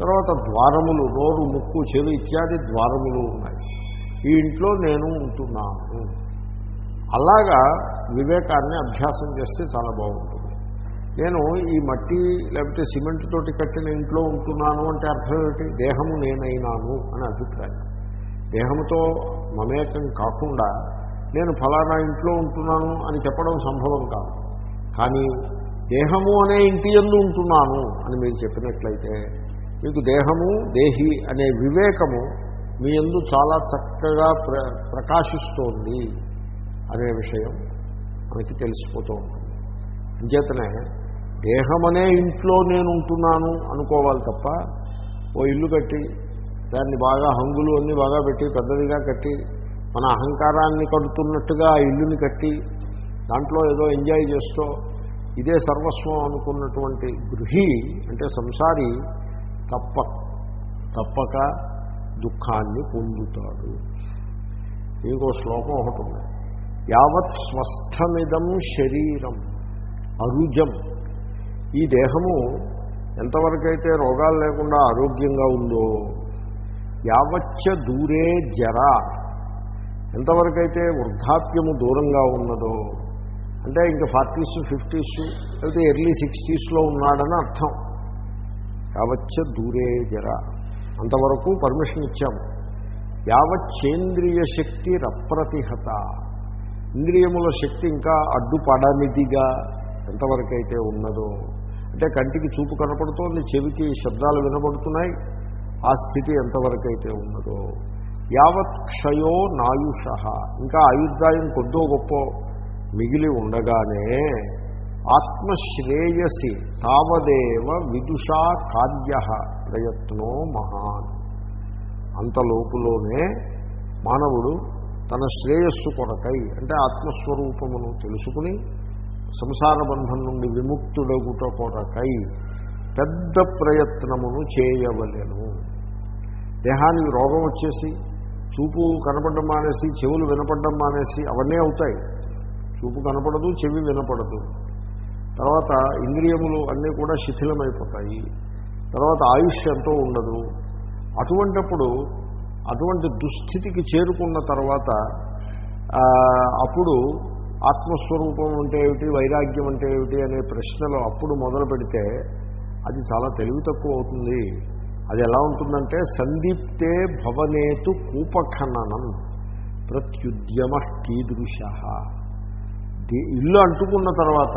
[SPEAKER 1] తర్వాత ద్వారములు నోరు ముక్కు చెవి ఇత్యాది ద్వారములు ఉన్నాయి. ఈ ఇంట్లో నేను ఉంటున్నాను. అలాగా వివేకాన్ని అభ్యాసం చేస్తే చాలా బాగుంటుంది. నేను ఈ మట్టి లేకపోతే సిమెంట్ తోటి కట్టిన ఇంట్లో ఉంటున్నాను అంటే అర్థం ఏమిటి? దేహము నేనైనాను అని అభిప్రాయం. దేహముతో మమేకం కాకుండా నేను ఫలానా ఇంట్లో ఉంటున్నాను అని చెప్పడం సంభవం కాదు. కానీ దేహము అనే ఇంటి ఎందు ఉంటున్నాను అని మీరు చెప్పినట్లయితే మీకు దేహము దేహి అనే వివేకము మీ ఎందు చాలా చక్కగా ప్ర ప్రకాశిస్తోంది అనే విషయం మనకి తెలిసిపోతూ ఉంటుంది. అంచేతనే దేహమనే ఇంట్లో నేను ఉంటున్నాను అనుకోవాలి తప్ప ఓ ఇల్లు కట్టి దాన్ని బాగా హంగులు అన్నీ బాగా పెట్టి పెద్దదిగా కట్టి మన అహంకారాన్ని కడుతున్నట్టుగా ఆ ఇల్లుని కట్టి దాంట్లో ఏదో ఎంజాయ్ చేస్తూ ఇదే సర్వస్వం అనుకున్నటువంటి గృహి అంటే సంసారి తప్ప తప్పక దుఃఖాన్ని పొందుతాడు. ఇంకో శ్లోకం ఒకటి ఉంది. యావత్ స్వస్థమిదం శరీరం అరుజం. ఈ దేహము ఎంతవరకైతే రోగాలు లేకుండా ఆరోగ్యంగా ఉందో యావచ్చ దూరే జర. ఎంతవరకైతే వృద్ధాప్యము దూరంగా ఉన్నదో అంటే ఇంకా ఫార్టీస్ ఫిఫ్టీస్ లేకపోతే ఎర్లీ సిక్స్టీస్లో ఉన్నాడని అర్థం. యావచ్చ దూరే జర. అంతవరకు పర్మిషన్ ఇచ్చాము యావచ్చేంద్రియ శక్తి రప్రతిహత. ఇంద్రియముల శక్తి ఇంకా అడ్డుపడనిదిగా ఎంతవరకైతే ఉన్నదో. అంటే కంటికి చూపు కనపడుతోంది చెవికి శబ్దాలు వినబడుతున్నాయి ఆ స్థితి ఎంతవరకైతే ఉన్నదో. యావత్ క్షయో నాయుష. ఇంకా ఆయుర్దాయం కొద్దో గొప్ప మిగిలి ఉండగానే ఆత్మశ్రేయసి తావదేవ విదుషా కార్య ప్రయత్నో మహాన్. అంతలోపులోనే మానవుడు తన శ్రేయస్సు కొరకై అంటే ఆత్మస్వరూపమును తెలుసుకుని సంసార బంధం నుండి విముక్తుడగుట కొరకై పెద్ద ప్రయత్నమును చేయవలెను. దేహానికి రోగం వచ్చేసి చూపు కనపడడం మానేసి చెవులు వినపడడం మానేసి అవన్నీ అవుతాయి. చూపు కనపడదు చెవి వినపడదు. తర్వాత ఇంద్రియములు అన్నీ కూడా శిథిలమైపోతాయి. తర్వాత ఆయుష్ ఎంతో ఉండదు. అటువంటప్పుడు అటువంటి దుస్థితికి చేరుకున్న తర్వాత అప్పుడు ఆత్మస్వరూపం అంటే ఏమిటి వైరాగ్యం అంటే ఏమిటి అనే ప్రశ్నలు అప్పుడు మొదలు పెడితే అది చాలా తెలివి తక్కువ అవుతుంది. అది ఎలా ఉంటుందంటే సందీప్తే భవనేతు కూపఖననం ప్రత్యుద్యమ కీదృశ. ఇల్లు అంటుకున్న తర్వాత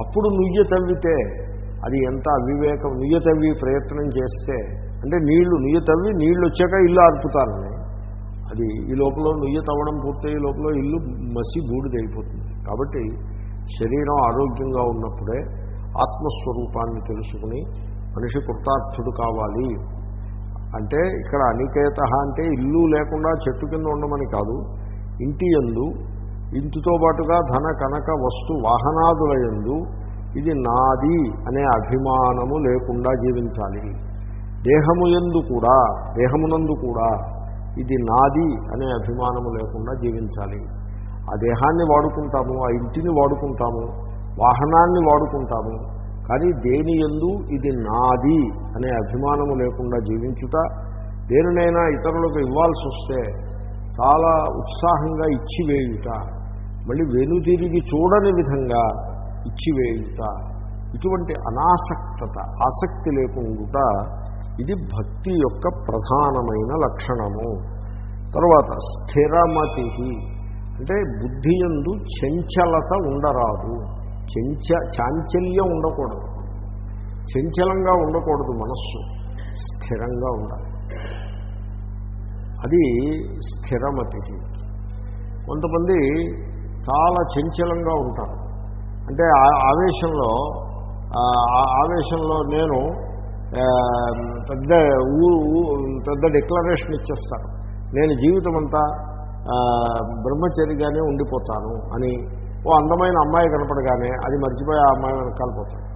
[SPEAKER 1] అప్పుడు నుయ్య తవ్వితే అది ఎంత అవివేకం నుయ్య తవ్వి ప్రయత్నం చేస్తే అంటే నీళ్ళు నుయ్య తవ్వి నీళ్ళు వచ్చాక ఇల్లు ఆర్పుతారని. అది ఈ లోపల నుయ్య తవ్వడం పూర్తయ్యే లోపల ఇల్లు మసి బూడిదైపోతుంది కాబట్టి శరీరం ఆరోగ్యంగా ఉన్నప్పుడే ఆత్మస్వరూపాన్ని తెలుసుకుని మనిషి కృతార్థుడు కావాలి. అంటే ఇక్కడ అనికేత అంటే ఇల్లు లేకుండా చెట్టు కింద ఉండమని కాదు ఇంటి యందు ఇంటితో పాటుగా ధన కనక వస్తు వాహనాదుల యందు ఇది నాది అనే అభిమానము లేకుండా జీవించాలి. దేహము యందు కూడా దేహమునందు కూడా ఇది నాది అనే అభిమానము లేకుండా జీవించాలి. ఆ దేహాన్ని వాడుకుంటాము ఆ ఇంటిని వాడుకుంటాము వాహనాన్ని వాడుకుంటాము కానీ దేని ఎందు ఇది నాది అనే అభిమానము లేకుండా జీవించుట దేనినైనా ఇతరులకు ఇవ్వాల్సి వస్తే చాలా ఉత్సాహంగా ఇచ్చివేయుట మళ్ళీ వెనుదిరిగి చూడని విధంగా ఇచ్చివేయుట. ఇటువంటి అనాసక్తత ఆసక్తి లేకుండా ఇది భక్తి యొక్క ప్రధానమైన లక్షణము. తర్వాత స్థిరమతి అంటే బుద్ధి ఎందు చంచలత ఉండరాదు. చెంచ చాంచల్యం ఉండకూడదు. చంచలంగా ఉండకూడదు మనస్సు. స్థిరంగా ఉండాలి. అది స్థిరమతి కొంతమంది చాలా చంచలంగా ఉంటారు. అంటే ఆ- ఆవేశంలో ఆ ఆవేశంలో నేను పెద్ద ఊ ఊ- పెద్ద డిక్లరేషన్ ఇచ్చేస్తాను నేను జీవితం అంతా బ్రహ్మచరిగానే ఉండిపోతాను అని ఓ అందమైన అమ్మాయి కనపడగానే అది మర్చిపోయి ఆ అమ్మాయి వెనకాల పోతాను.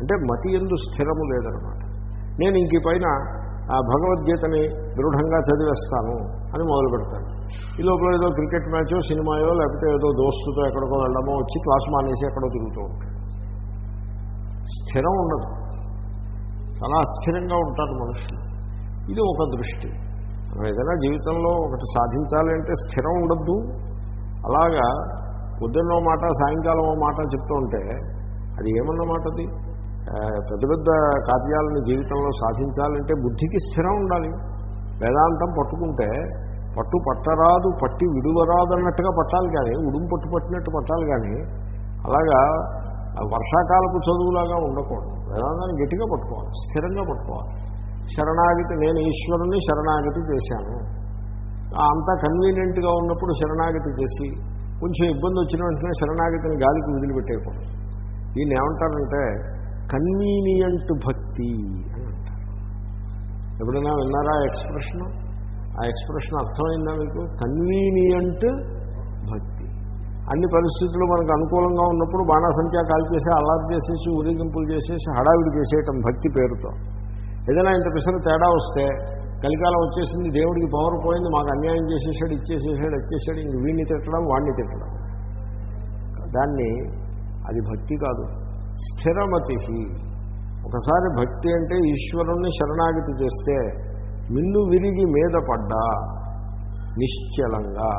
[SPEAKER 1] అంటే మతి ఎందు స్థిరము లేదనమాట. నేను ఇంక పైన భగవద్గీతని దృఢంగా చదివేస్తాను అని మొదలు పెడతాను ఈ లోపల ఏదో క్రికెట్ మ్యాచో సినిమాయో లేకపోతే ఏదో దోస్తుతో ఎక్కడికో వెళ్ళడమో వచ్చి క్లాస్ మానేసి ఎక్కడో తిరుగుతూ ఉంటాడు స్థిరం ఉండదు. చాలా అస్థిరంగా ఉంటారు మనుషులు. ఇది ఒక దృష్టి. మనం ఏదైనా జీవితంలో ఒకటి సాధించాలి అంటే స్థిరం ఉండద్దు. అలాగా పొద్దున్నో మాట సాయంకాలం ఓ మాట చెప్తూ ఉంటే అది ఏమన్నమాట అది పెద్ద పెద్ద కార్యాలను జీవితంలో సాధించాలంటే బుద్ధికి స్థిరం ఉండాలి. వేదాంతం పట్టుకుంటే పట్టు పట్టరాదు పట్టి విడువరాదు అన్నట్టుగా పట్టాలి కానీ ఉడుము పట్టు పట్టినట్టు పట్టాలి కానీ అలాగా ఆ వర్షాకాలపు చదువులాగా ఉండకూడదు. వేదాంతాన్ని గట్టిగా పట్టుకోవాలి స్థిరంగా పట్టుకోవాలి. శరణాగతి నేను ఈశ్వరుని శరణాగతి చేశాను. అంతా కన్వీనియంట్గా ఉన్నప్పుడు శరణాగతి చేసి కొంచెం ఇబ్బంది వచ్చిన వెంటనే శరణాగతిని గాలికి వదిలిపెట్టేయకూడదు. దీన్ని ఏమంటారంటే కన్వీనియంట్ భక్తి అని అంటారు. ఎప్పుడైనా విన్నారా ఎక్స్ప్రెషను ఎక్స్ప్రెషన్? ఆ ఎక్స్ప్రెషన్ అర్థమైందా మీకు? కన్వీనియంట్ భక్తి. అన్ని పరిస్థితులు మనకు అనుకూలంగా ఉన్నప్పుడు బాణాసంఖ్య కాల్ చేసి అల్లారు చేసేసి ఊరేగింపులు చేసేసి హడావిడి చేసేయటం భక్తి పేరుతో. ఏదైనా ఇంత పిసర తేడా వస్తే కలికాలం వచ్చేసింది దేవుడికి పవర్ పోయింది మాకు అన్యాయం చేసేసాడు ఇచ్చేసేసాడు వచ్చేసాడు ఇంక వీడిని తిట్టడం వాడిని తిట్టడం. దాన్ని అది భక్తి కాదు. స్థిరమతి ఒకసారి భక్తి అంటే ఈశ్వరుణ్ణి శరణాగతి చేస్తే మిన్ను విరిగి మీద పడ్డా నిశ్చలంగా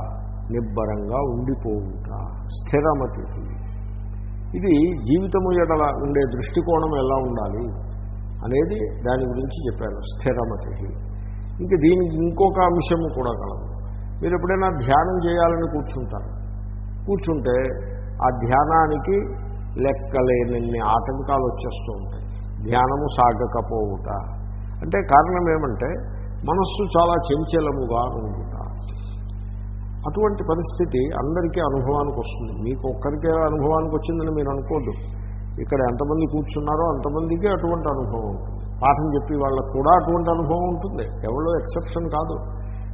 [SPEAKER 1] నిబ్బరంగా ఉండిపోవుట. స్థిరమతి. ఇది జీవితము ఎడల ఉండే దృష్టికోణం ఎలా ఉండాలి అనేది దాని గురించి చెప్పాను స్థిరమతి. ఇంక దీనికి ఇంకొక అంశము కూడా కలదు. మీరు ఎప్పుడైనా ధ్యానం చేయాలని కూర్చుంటారు. కూర్చుంటే ఆ ధ్యానానికి లెక్కలేనన్ని ఆటంకాలు వచ్చేస్తూ ఉంటాయి. ధ్యానము సాగకపోవుట. అంటే కారణం ఏమంటే మనస్సు చాలా చంచలముగా ఉండుట. అటువంటి పరిస్థితి అందరికీ అనుభవానికి వస్తుంది. మీకు ఒక్కరికే అనుభవానికి వచ్చిందని మీరు అనుకోద్దు. ఇక్కడ ఎంతమంది కూర్చున్నారో అంతమందికి అటువంటి అనుభవం ఉంటుంది. పాఠం చెప్పి వాళ్ళకు కూడా అటువంటి అనుభవం ఉంటుంది. ఎవరో ఎక్సెప్షన్ కాదు.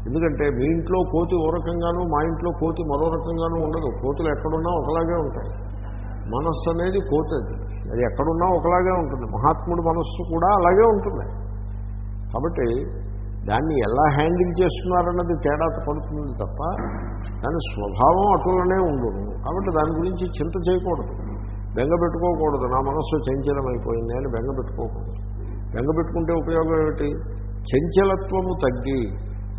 [SPEAKER 1] ఎందుకంటే మీ ఇంట్లో కోతి ఓ రకంగానూ మా ఇంట్లో కోతి మరో రకంగానూ ఉండదు. కోతులు ఎక్కడున్నా ఒకలాగే ఉంటాయి. మనస్సు అనేది కోతి అది. అది ఎక్కడున్నా ఒకలాగే ఉంటుంది. మహాత్ముడి మనస్సు కూడా అలాగే ఉంటుంది. కాబట్టి దాన్ని ఎలా హ్యాండిల్ చేస్తున్నారన్నది తేడా పడుతుంది తప్ప దాని స్వభావం అటులనే ఉండదు. కాబట్టి దాని గురించి చింత చేయకూడదు. బెంగ పెట్టుకోకూడదు. నా మనస్సు చంచలమైపోయింది అని బెంగ పెట్టుకోకూడదు. బెంగ పెట్టుకుంటే ఉపయోగం ఏమిటి? చంచలత్వము తగ్గి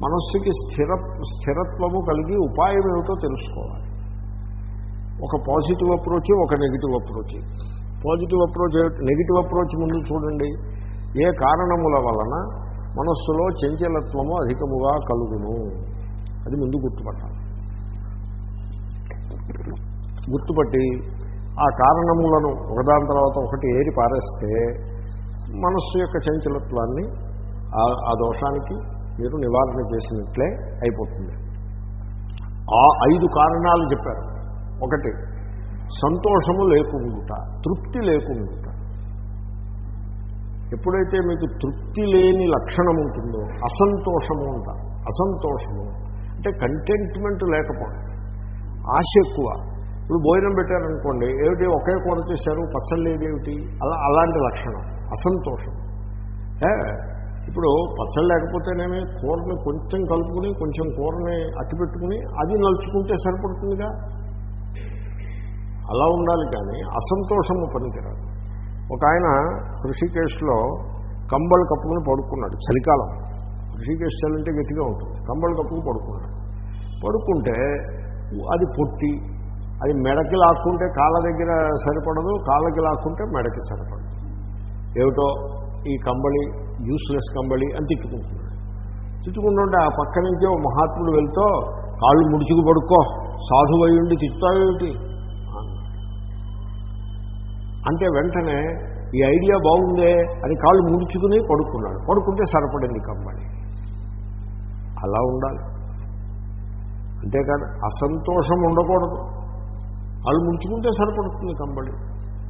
[SPEAKER 1] మనస్సుకి స్థిర స్థిరత్వము కలిగి ఉపాయం ఏమిటో తెలుసుకోవాలి. ఒక పాజిటివ్ అప్రోచ్ ఒక negative approach. Positive approach negative approach ముందు చూడండి. ఏ కారణముల వలన మనస్సులో చంచలత్వము అధికముగా కలుగును. అది ముందు గుర్తుపట్టాలి. గుర్తుపట్టి ఆ కారణములను ఒకదాని తర్వాత ఒకటి ఏరి పారేస్తే మనస్సు యొక్క చంచలత్వాన్ని ఆ దోషానికి మీరు నివారణ చేసినట్లే అయిపోతుంది. ఆ ఐదు కారణాలు చెప్పారు. ఒకటి సంతోషము లేకుండుట తృప్తి లేకుండుట ఎప్పుడైతే మీకు తృప్తి లేని లక్షణం ఉంటుందో అసంతోషము అంట అసంతోషము అంటే కంటెంట్మెంట్ లేకపోవడం ఆశ ఎక్కువ. ఇప్పుడు భోజనం పెట్టారనుకోండి ఏమిటి ఒకే కూర చేశారు పచ్చళ్ళు ఏదేమిటి అలా అలాంటి లక్షణం అసంతోషం. ఇప్పుడు పచ్చళ్ళు లేకపోతేనేమి కూరని కొంచెం కలుపుకుని కొంచెం కూరని అట్టిపెట్టుకుని అది నలుచుకుంటే సరిపడుతుందిగా? అలా ఉండాలి కానీ అసంతోషము పనికిరాదు. ఒక ఆయన హృషికేశ్లో కంబలు కప్పుకుని పడుకున్నాడు చలికాలం. హృషికేశ్ చలి అంటే గట్టిగా ఉంటుంది. కంబలు కప్పుకుని పడుకున్నాడు. పడుకుంటే అది పొట్టి అది మెడకి లాక్కుంటే కాళ్ళ దగ్గర సరిపడదు కాళ్ళకి లాక్కుంటే మెడకి సరిపడదు. ఏమిటో ఈ కంబళి యూస్లెస్ కంబళి అని తిట్టుకుంటున్నాడు. తిట్టుకుంటుంటే ఆ పక్క నుంచే ఓ మహాత్ముడు వెళ్తూ కాళ్ళు ముడుచుకు పడుకో సాధువయ్యుండి తిట్టుతావేమిటి? అంటే వెంటనే ఈ ఐడియా బాగుందే అని కాళ్ళు ముడుచుకుని పడుకున్నాడు. పడుకుంటే సరిపడింది కంబళి అలా ఉండాలి. అంతేకాదు అసంతోషం ఉండకూడదు. వాళ్ళు ముంచుకుంటే సరిపడుతుంది కంబళి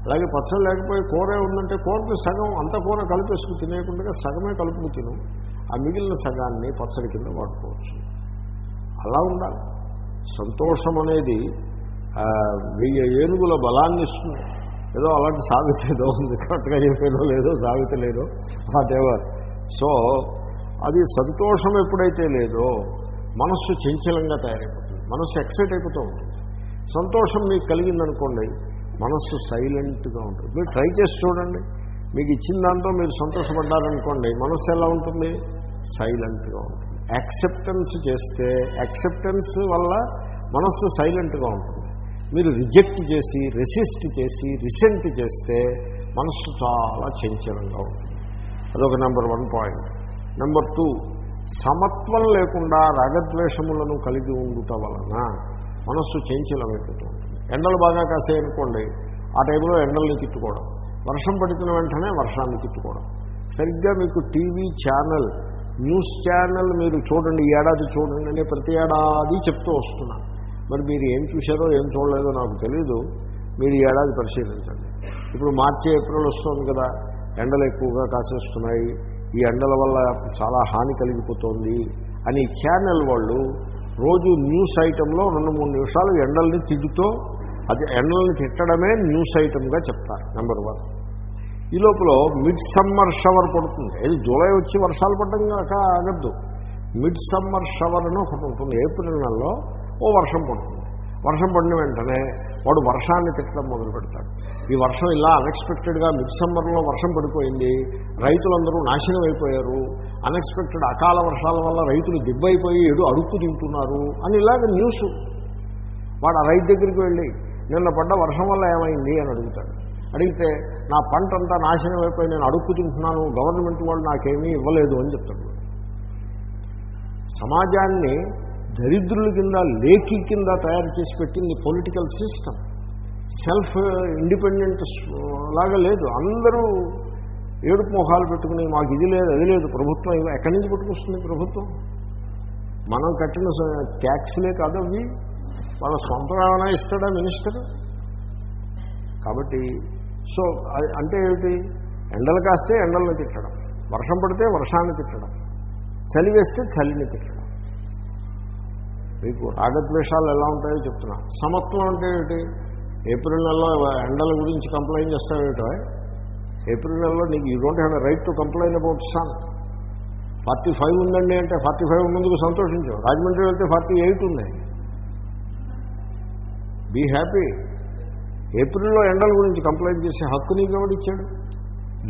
[SPEAKER 1] అలాగే పచ్చడి లేకపోయి కూర ఉందంటే కూరకి సగం అంత కూర కలిపేసుకు తినేయకుండా సగమే కలుపుకు తిను. ఆ మిగిలిన సగాన్ని పచ్చడి కింద వాడుకోవచ్చు. అలా ఉండాలి. సంతోషం అనేది వెయ్యి ఏనుగుల బలాన్ని ఇస్తుంది ఏదో అలాంటి సామెత ఏదో ఉంది. కరెక్ట్గా చెప్పేదో లేదో సామెత లేదో. వాటెవర్ సో అది సంతోషం ఎప్పుడైతే లేదో మనస్సు చంచలంగా తయారైపోతుంది. మనస్సు ఎక్సైట్ అయిపోతూ ఉంటుంది. సంతోషం మీకు కలిగిందనుకోండి మనస్సు సైలెంట్గా ఉంటుంది. మీరు ట్రై చేసి చూడండి. మీకు ఇచ్చిన దాంతో మీరు సంతోషపడ్డారనుకోండి మనస్సు ఎలా ఉంటుంది? సైలెంట్గా ఉంటుంది. యాక్సెప్టెన్స్ చేస్తే యాక్సెప్టెన్స్ వల్ల మనస్సు సైలెంట్గా ఉంటుంది. మీరు రిజెక్ట్ చేసి రెసిస్ట్ చేసి రిసెంట్ చేస్తే మనస్సు చాలా చంచలంగా ఉంటుంది. అదొక number one point. Number two సమత్వం లేకుండా రాగద్వేషములను కలిగి ఉండుట వలన మనస్సు చంచలమైపోతూ ఉంటుంది ఎండలు బాగా కాసేయనుకోండి ఆ టైంలో ఎండల్ని తిట్టుకోవడం. వర్షం పడుతున్న వెంటనే వర్షాన్ని తిట్టుకోవడం. సరిగ్గా మీకు టీవీ ఛానల్ న్యూస్ ఛానల్ మీరు చూడండి ఈ ఏడాది చూడండి అని ప్రతి ఏడాది చెప్తూ వస్తున్నాను మరి మీరు ఏం చూశారో ఏం చూడలేదో నాకు తెలీదు. మీరు ఈ ఏడాది పరిశీలించండి. ఇప్పుడు మార్చి ఏప్రిల్ వస్తుంది కదా. ఎండలు ఎక్కువగా కాసేస్తున్నాయి. ఈ ఎండల వల్ల చాలా హాని కలిగిపోతుంది అని ఛానల్ వాళ్ళు రోజు న్యూస్ ఐటంలో రెండు మూడు నిమిషాలు ఎండల్ని తిడుతూ అది ఎండల్ని తిట్టడమే న్యూస్ ఐటెంగా చెప్తారు నెంబర్ వన్. ఈ లోపల మిడ్ సమ్మర్ షవర్ పడుతుంది. ఇది జూలై వచ్చి వర్షాలు పడడం కాక ఆగద్దు మిడ్ సమ్మర్ షవర్ అని ఒకటి ఉంటుంది. ఏప్రిల్ నెలలో ఓ వర్షం పడుతుంది. వర్షం పడిన వెంటనే వాడు వర్షాన్ని తిట్టడం మొదలు పెడతాడు ఈ వర్షం ఇలా అన్ఎక్స్పెక్టెడ్గా మిడ్ సమ్మర్లో వర్షం పడిపోయింది రైతులందరూ నాశనం అయిపోయారు అన్ఎక్స్పెక్టెడ్ అకాల వర్షాల వల్ల రైతులు దిబ్బైపోయి ఏడు అడుక్కు తింటున్నారు అని ఇలాగ న్యూస్ వాడు ఆ రైతు దగ్గరికి వెళ్ళి నిన్న పడ్డ వర్షం వల్ల ఏమైంది? అని అడుగుతాడు. అడిగితే నా పంట అంతా నాశనం అయిపోయి నేను అడుక్కు తింటున్నాను గవర్నమెంట్ వాళ్ళు నాకేమీ ఇవ్వలేదు అని చెప్తాడు. సమాజాన్ని దరిద్రుల కింద లేఖి కింద తయారు చేసి పెట్టింది పొలిటికల్ సిస్టమ్ సెల్ఫ్ ఇండిపెండెంట్ లాగా లేదు. అందరూ ఏడుపు మొహాలు పెట్టుకుని మాకు ఇది లేదు అది లేదు ప్రభుత్వం ఎక్కడి నుంచి పట్టుకొస్తుంది ప్రభుత్వం? మనం కట్టిన ట్యాక్స్లే కాదు అవి. వాళ్ళ సొంతం ఏమైనా ఇస్తాడా మినిస్టర్? కాబట్టి సో అంటే ఏమిటి? ఎండలు కాస్తే ఎండలను తిట్టడం. వర్షం పడితే వర్షాన్ని తిట్టడం. చలి వేస్తే చలిని తిట్టడం. మీకు రాగద్వేషాలు ఎలా ఉంటాయో చెప్తున్నా. సమత్వం అంటే ఏమిటి? ఏప్రిల్ నెలలో ఎండల గురించి కంప్లైంట్ చేస్తావేటో ఏప్రిల్ నెలలో నీకు you don't have right to complaint about sun forty five ఉందండి అంటే ఫార్టీ ఫైవ్ ముందుకు సంతోషించు. రాజమండ్రి వెళ్తే ఫార్టీ ఎయిట్ ఉంది. బీ హ్యాపీ ఏప్రిల్లో ఎండల గురించి కంప్లైంట్ చేసే హక్కు నీకు ఎవడిచ్చాడు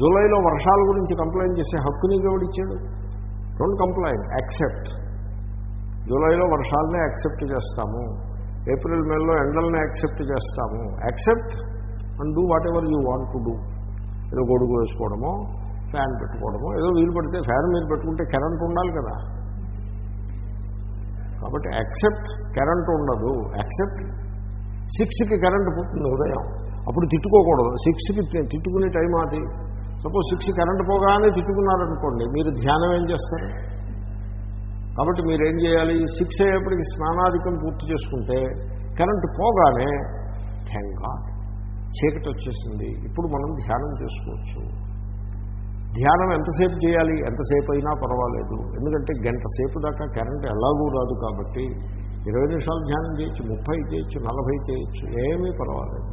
[SPEAKER 1] జూలైలో వర్షాల గురించి కంప్లైంట్ చేసే హక్కు నీకు ఎవడిచ్చాడు డోంట్ కంప్లైంట్ యాక్సెప్ట్ జూలైలో వర్షాలనే యాక్సెప్ట్ చేస్తాము. ఏప్రిల్ మేలో ఎండల్ని యాక్సెప్ట్ చేస్తాము. Accept and do whatever you want to do. ఏదో గొడుగు వేసుకోవడమో ఫ్యాన్ పెట్టుకోవడమో ఏదో వీలు పడితే ఫ్యాన్ మీరు పెట్టుకుంటే కరెంట్ ఉండాలి కదా. కాబట్టి యాక్సెప్ట్ కరెంట్ ఉండదు. యాక్సెప్ట్ సిక్స్కి కరెంట్ పుట్టింది ఉదయం. అప్పుడు తిట్టుకోకూడదు. సిక్స్కి తిట్టుకునే టైం అది. సపోజ్ సిక్స్ కరెంట్ పోగానే తిట్టుకున్నారనుకోండి మీరు ధ్యానం ఏం చేస్తారు? కాబట్టి మీరేం చేయాలి? సిక్స్ అయ్యేప్పటికి స్నానాధికం పూర్తి చేసుకుంటే కరెంటు పోగానే థ్యాంక్ గాడ్ చీకటి వచ్చేసింది. ఇప్పుడు మనం ధ్యానం చేసుకోవచ్చు. ధ్యానం ఎంతసేపు చేయాలి? ఎంతసేపు అయినా పర్వాలేదు. ఎందుకంటే గంట సేపు దాకా కరెంట్ ఎలాగూ రాదు కాబట్టి ఇరవై నిమిషాలు ధ్యానం చేయొచ్చు ముప్పై చేయొచ్చు నలభై చేయొచ్చు ఏమీ పర్వాలేదు.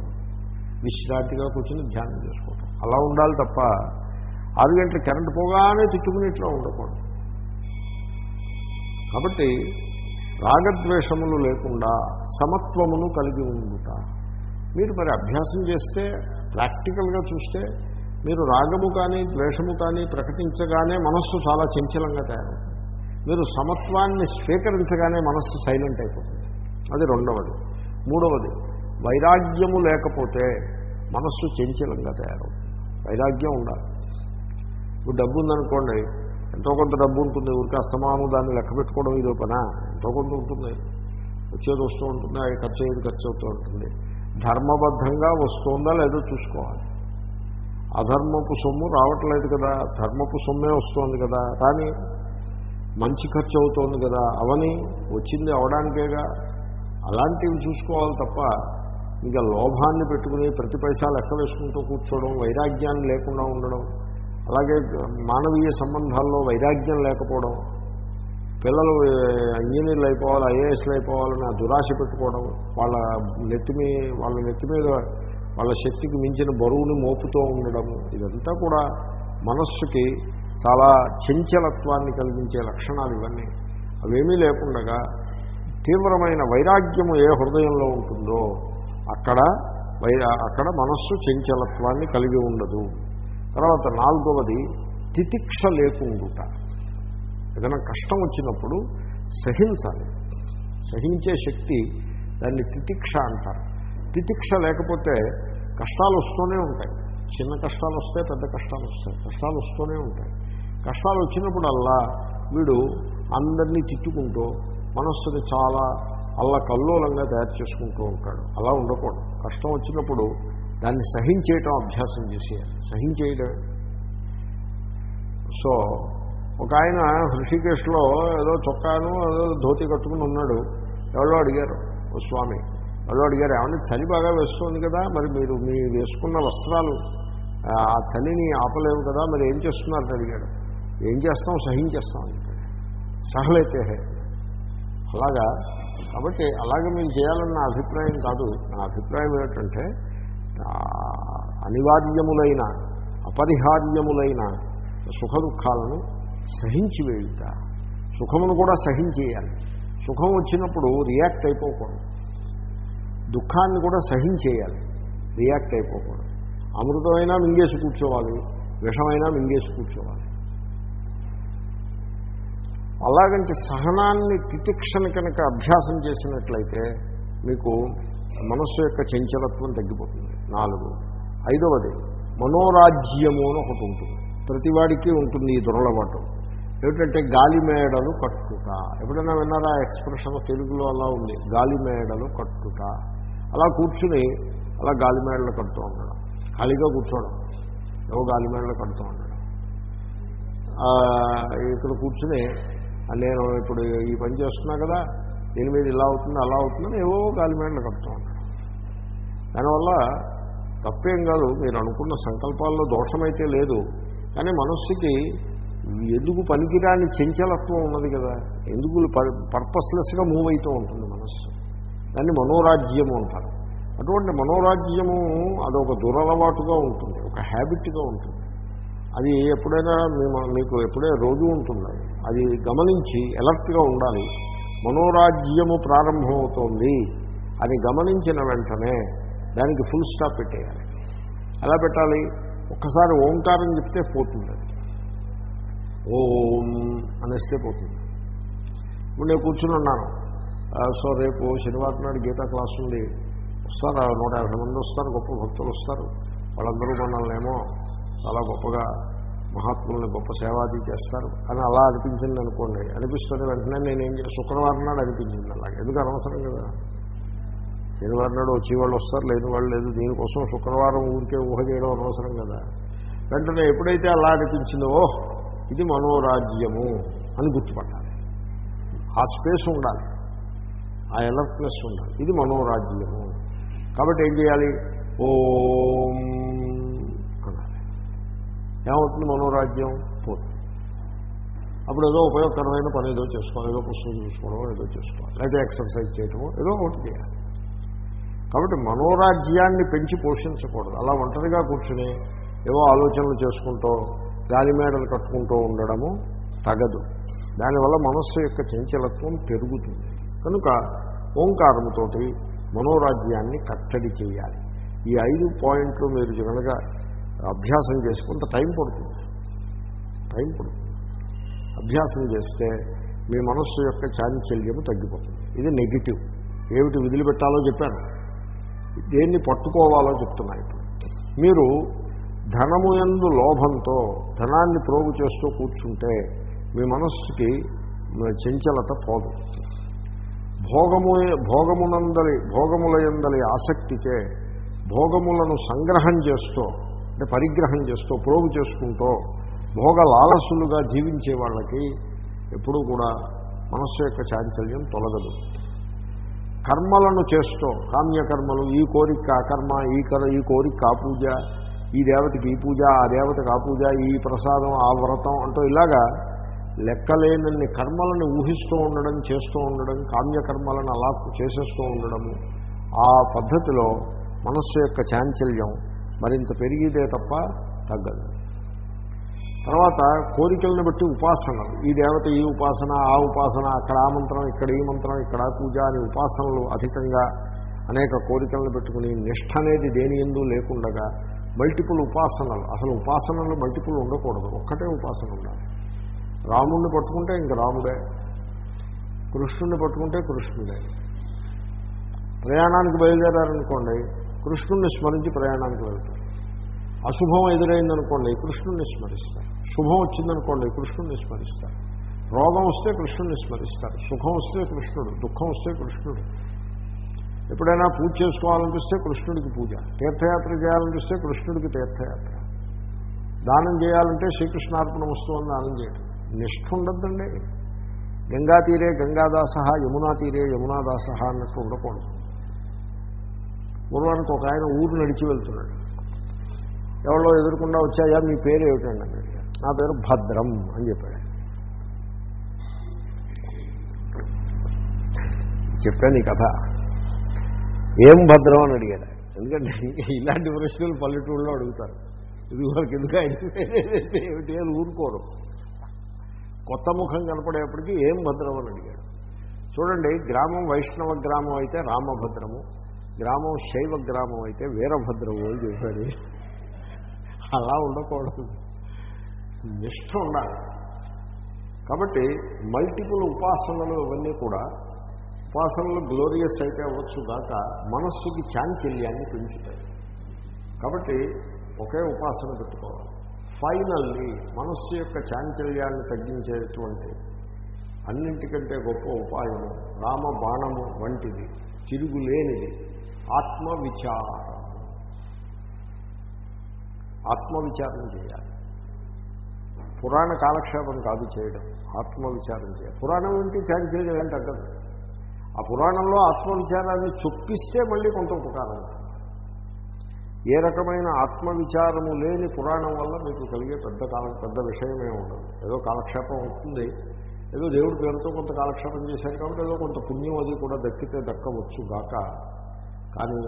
[SPEAKER 1] విశ్రాంతిగా కూర్చొని ధ్యానం చేసుకోవటం. అలా ఉండాలి తప్ప ఆరు గంటలు కరెంటు పోగానే తిట్టుకునేట్లా ఉండకూడదు. కాబట్టి రాగద్వేషములు లేకుండా సమత్వమును కలిగి ఉండుట. మీరు మరి అభ్యాసం చేస్తే ప్రాక్టికల్గా చూస్తే మీరు రాగము కానీ ద్వేషము కానీ ప్రకటించగానే మనస్సు చాలా చంచలంగా తయారవుతుంది. మీరు సమత్వాన్ని స్వీకరించగానే మనస్సు సైలెంట్ అయిపోతుంది. అది రెండవది. మూడవది వైరాగ్యము లేకపోతే మనస్సు చంచలంగా తయారవుతుంది. వైరాగ్యం ఉండాలి. ఇప్పుడు డబ్బు ఉందనుకోండి ఎంతో కొంత డబ్బు ఉంటుంది ఊరికి అస్తమానం దాన్ని లెక్క పెట్టుకోవడం ఇదో పన? ఎంతో కొంత ఉంటుంది. వచ్చేది వస్తూ ఉంటుంది అది ఖర్చు అయ్యేది ఖర్చు అవుతూ ఉంటుంది. ధర్మబద్ధంగా వస్తుందా లేదో చూసుకోవాలి. అధర్మపు సొమ్ము రావట్లేదు కదా ధర్మపు సొమ్మే వస్తుంది కదా కానీ మంచి ఖర్చు అవుతోంది కదా అవని వచ్చింది అవడానికేగా? అలాంటివి చూసుకోవాలి తప్ప ఇంకా లోభాన్ని పెట్టుకుని ప్రతి పైసా లెక్క వేసుకుంటూ కూర్చోవడం వైరాగ్యాన్ని లేకుండా ఉండడం అలాగే మానవీయ సంబంధాల్లో వైరాగ్యం లేకపోవడం పిల్లలు ఇంజనీర్లు అయిపోవాలి ఐఏఎస్లు అయిపోవాలని ఆ దురాశ పెట్టుకోవడం వాళ్ళ నెత్తి మీ వాళ్ళ నెత్తి మీద వాళ్ళ శక్తికి మించిన బరువుని మోపుతూ ఉండడం ఇదంతా కూడా మనస్సుకి చాలా చంచలత్వాన్ని కలిగించే లక్షణాలు ఇవన్నీ. అవేమీ లేకుండగా తీవ్రమైన వైరాగ్యము ఏ హృదయంలో ఉంటుందో అక్కడ వై అక్కడ మనస్సు చంచలత్వాన్ని కలిగి ఉండదు. తర్వాత నాలుగవది తితిక్ష లేకుండుట. ఏదైనా కష్టం వచ్చినప్పుడు సహించాలి. సహించే శక్తి దాన్ని తితిక్ష అంటారు. తితిక్ష లేకపోతే కష్టాలు వస్తూనే ఉంటాయి. చిన్న కష్టాలు వస్తాయి పెద్ద కష్టాలు వస్తాయి. కష్టాలు వస్తూనే ఉంటాయి. కష్టాలు వచ్చినప్పుడల్లా వీడు అందరినీ తిట్టుకుంటూ మనస్సుని చాలా అల్ల కల్లోలంగా తయారు చేసుకుంటూ ఉంటాడు. అలా ఉండకూడదు. కష్టం వచ్చినప్పుడు దాన్ని సహించేయటం అభ్యాసం చేసేయాలి. సహించేయడం. సో ఒక ఆయన హృషికేశ్లో ఏదో చొక్కాను ఏదో ధోతి కట్టుకుని ఉన్నాడు. ఎవరో అడిగారు ఓ స్వామి. ఎవరో అడిగారు ఏమన్నా చలి బాగా వేస్తుంది కదా మరి మీరు మీ వేసుకున్న వస్త్రాలు ఆ చలిని ఆపలేవు కదా మరి ఏం చేస్తున్నారని అడిగాడు. ఏం చేస్తాం? సహించేస్తాం. అని సహలైతే అలాగా. కాబట్టి అలాగే మేము చేయాలన్న అభిప్రాయం కాదు. నా అభిప్రాయం ఏమిటంటే అనివార్యములైన అపరిహార్యములైన సుఖ దుఃఖాలను సహించి వేయుట. సుఖమును కూడా సహించేయాలి. సుఖం వచ్చినప్పుడు రియాక్ట్ అయిపోకూడదు. దుఃఖాన్ని కూడా సహించేయాలి. రియాక్ట్ అయిపోకూడదు. అమృతమైనా మింగేసి కూర్చోవాలి. విషమైనా మింగేసి కూర్చోవాలి. అలాగంటే సహనాన్ని తితిక్షణ కనుక అభ్యాసం చేసినట్లయితే మీకు మనస్సు యొక్క చంచలత్వం తగ్గిపోతుంది. నాలుగు. ఐదవది మనోరాజ్యము అని ఒకటి ఉంటుంది. ప్రతివాడికి ఉంటుంది ఈ దురలవాటు. ఏమిటంటే గాలిమేడలు కట్టుట. ఎప్పుడైనా విన్నారా? ఎక్స్ప్రెషన్ తెలుగులో అలా ఉంది. గాలిమేడలు కట్టుట. అలా కూర్చుని అలా గాలిమేడలు కడుతూ ఉండడం. ఖాళీగా కూర్చోవడం. ఏవో గాలిమేడలు కడుతూ ఉండడం? ఇక్కడ కూర్చుని నేను ఇప్పుడు ఈ పని చేస్తున్నా కదా దీని మీద ఇలా అవుతుంది అలా అవుతుందని ఏవో గాలిమేడలు కడుతూ ఉంటాను దానివల్ల తప్పేం కాదు మీరు అనుకున్న సంకల్పాల్లో దోషమైతే లేదు. కానీ మనస్సుకి ఎందుకు పనికిరాని చంచలత్వం ఉన్నది కదా? ఎందుకు పర్పస్లెస్గా మూవ్ అవుతూ ఉంటుంది మనస్సు? దాన్ని మనోరాజ్యము అంటారు. అటువంటి మనోరాజ్యము అదొక దురలవాటుగా ఉంటుంది ఒక హ్యాబిట్గా ఉంటుంది. అది ఎప్పుడైనా మీకు ఎప్పుడైనా రోజు ఉంటుంది. అది గమనించి ఎలర్ట్గా ఉండాలి. మనోరాజ్యము ప్రారంభమవుతోంది. అని గమనించిన వెంటనే దానికి ఫుల్ స్టాప్ పెట్టేయాలి. ఎలా పెట్టాలి? ఒక్కసారి ఓంకారం చెప్తే పోతుంది అది ఓం అనేస్తే పోతుంది. ఇప్పుడు నేను కూర్చుని ఉన్నాను. సో రేపు శనివారం నాడు గీతా క్లాస్ ఉంది. వస్తారు ఆ నూట యాభై మంది వస్తారు గొప్ప భక్తులు వస్తారు. వాళ్ళందరూ మనల్ని ఏమో చాలా గొప్పగా మహాత్ముల్ని గొప్ప సేవాది చేస్తారు. అని అలా అనిపించింది అనుకోండి అనిపిస్తుంది వెంటనే నేనేం చే శుక్రవారం నాడు అనిపించింది అలాగే. ఎందుకు అనవసరం కదా? శనివారం నాడు వచ్చేవాళ్ళు వస్తారు లేని వాళ్ళు లేదు. దీనికోసం శుక్రవారం ఊరికే ఊహ చేయడం అనవసరం కదా. వెంటనే ఎప్పుడైతే అలా అనిపించిందో ఇది మనోరాజ్యము అని గుర్తుపట్టాలి. ఆ స్పేస్ ఉండాలి. ఆ ఎలర్ట్నెస్ ఉండాలి. ఇది మనోరాజ్యము. కాబట్టి ఏం చేయాలి? ఓం అనాలి ఏమవుతుంది మనోరాజ్యం? పోతుంది అప్పుడు ఏదో ఉపయోగకరమైన పని ఏదో చేసుకోవాలి ఏదో పుస్తకం చూసుకోవడం ఏదో చేసుకోవాలి. లేదా ఎక్సర్సైజ్ చేయటమో ఏదో ఒకటి చేయాలి. కాబట్టి మనోరాజ్యాన్ని పెంచి పోషించకూడదు. అలా ఒంటరిగా కూర్చుని ఏవో ఆలోచనలు చేసుకుంటూ గాలిమేడలు కట్టుకుంటూ ఉండడము తగదు. దానివల్ల మనస్సు యొక్క చంచలత్వం పెరుగుతుంది. కనుక ఓంకారముతోటి మనోరాజ్యాన్ని కట్టడి చేయాలి. ఈ ఐదు పాయింట్లు మీరు కనుక అభ్యాసం చేసి కొంత టైం పడుతుంది. టైం పడుతుంది. అభ్యాసం చేస్తే మీ మనస్సు యొక్క చాంచల్యము తగ్గిపోతుంది. ఇది నెగిటివ్. ఏమిటి విధులు పెట్టాలో చెప్పాను. దేన్ని పట్టుకోవాలో చెప్తున్నా ఇప్పుడు. మీరు ధనము ఎందు లోభంతో ధనాన్ని ప్రోగు చేస్తూ కూర్చుంటే మీ మనస్సుకి చంచలత పోదు. భోగము భోగమునందలి భోగముల ఎందలి ఆసక్తిచే భోగములను సంగ్రహం చేస్తూ అంటే పరిగ్రహం చేస్తూ ప్రోగు చేసుకుంటూ భోగ లాలసులుగా జీవించే వాళ్ళకి ఎప్పుడూ కూడా మనస్సు యొక్క చాంచల్యం తొలగదు. కర్మలను చేస్తూ కామ్యకర్మలు ఈ కోరిక ఆ కర్మ ఈ కర ఈ కోరిక ఆ పూజ ఈ దేవతకి ఈ పూజ ఆ దేవతకి ఆ పూజ ఈ ప్రసాదం ఆ వ్రతం అంటూ ఇలాగా లెక్కలేనన్ని కర్మలను ఊహిస్తూ ఉండడం చేస్తూ ఉండడం కామ్యకర్మలను అలా చేసేస్తూ ఉండడము ఆ పద్ధతిలో మనస్సు యొక్క చాంచల్యం మరింత పెరిగితే తప్ప తగ్గదు. తర్వాత కోరికలను బట్టి ఉపాసనలు. ఈ దేవత ఈ ఉపాసన ఆ ఉపాసన అక్కడ ఆ మంత్రం ఇక్కడ ఈ మంత్రం ఇక్కడ పూజ అని ఉపాసనలు అధికంగా అనేక కోరికలను పెట్టుకుని నిష్ఠ అనేది దేని ఎందు లేకుండగా మల్టిపుల్ ఉపాసనలు. అసలు ఉపాసనలు మల్టిపుల్ ఉండకూడదు. ఒక్కటే ఉపాసన ఉండాలి. రాముణ్ణి పట్టుకుంటే ఇంక రాముడే. కృష్ణుణ్ణి పట్టుకుంటే కృష్ణుడే. ప్రయాణానికి బయలుదేరారనుకోండి కృష్ణుణ్ణి స్మరించి ప్రయాణానికి వెళ్తారు. అశుభం ఎదురైందనుకోండి కృష్ణుణ్ణి స్మరిస్తారు. శుభం వచ్చిందనుకోండి కృష్ణుణ్ణి స్మరిస్తారు. రోగం వస్తే కృష్ణుణ్ణి స్మరిస్తారు. సుఖం వస్తే కృష్ణుడు దుఃఖం వస్తే కృష్ణుడు. ఎప్పుడైనా పూజ చేసుకోవాలనిపిస్తే కృష్ణుడికి పూజ. తీర్థయాత్ర చేయాలనిపిస్తే కృష్ణుడికి తీర్థయాత్ర. దానం చేయాలంటే శ్రీకృష్ణార్పణ వస్తువు దానం చేయడం నిష్ఠ ఉండద్దండి. గంగా తీరే గంగాదాస యమునా తీరే యమునాదాస అన్నట్టు ఉండకూడదు. పూర్వానికి ఒక ఆయన ఊరు నడిచి వెళ్తున్నాడు. ఎవరో ఎదురకుండా వచ్చాయా? మీ పేరు ఏమిటండి? అని అడిగారు నా పేరు భద్రం అని చెప్పాడు. చెప్పాను ఈ కథ. ఏం భద్రం అని అడిగాడు. ఎందుకంటే ఇలాంటి ప్రశ్నలు పల్లెటూళ్ళలో అడుగుతారు. ఇది వాళ్ళకి ఎందుకు ఏమిటి? అని ఊరుకోరు. కొత్త ముఖం కనపడేప్పటికీ ఏం భద్రం అని అడిగాడు. చూడండి గ్రామం వైష్ణవ గ్రామం అయితే రామభద్రము గ్రామం శైవ గ్రామం అయితే వీరభద్రము అని చెప్పాడు అలా ఉండకూడదు. నిష్ఠ ఉండాలి. కాబట్టి మల్టిపుల్ ఉపాసనలు ఇవన్నీ కూడా ఉపాసనలు గ్లోరియస్ అయితే అవ్వచ్చు కాక మనస్సుకి చాంచల్యాన్ని పెంచుతాయి. కాబట్టి ఒకే ఉపాసన పెట్టుకోవాలి. ఫైనల్లీ మనస్సు యొక్క చాంచల్యాన్ని తగ్గించేటువంటి అన్నింటికంటే గొప్ప ఉపాయము రామ బాణము వంటిది తిరుగులేనిది ఆత్మవిచారం. ఆత్మవిచారం చేయాలి. పురాణ కాలక్షేపం కాదు చేయడం ఆత్మవిచారం చేయాలి. పురాణం ఏంటి చారిత్రగా ఏం తగ్గదు. ఆ పురాణంలో ఆత్మవిచారాన్ని చొప్పిస్తే మళ్ళీ కొంత ఉపకారం ఏ రకమైన ఆత్మవిచారము లేని పురాణం వల్ల మీకు కలిగే పెద్ద కాలం పెద్ద విషయమే ఉండదు. ఏదో కాలక్షేపం అవుతుంది ఏదో దేవుడి పేరుతో కొంత కాలక్షేపం చేశారు కాబట్టి ఏదో కొంత పుణ్యం అది కూడా దక్కితే దక్కవచ్చు గాక. కానీ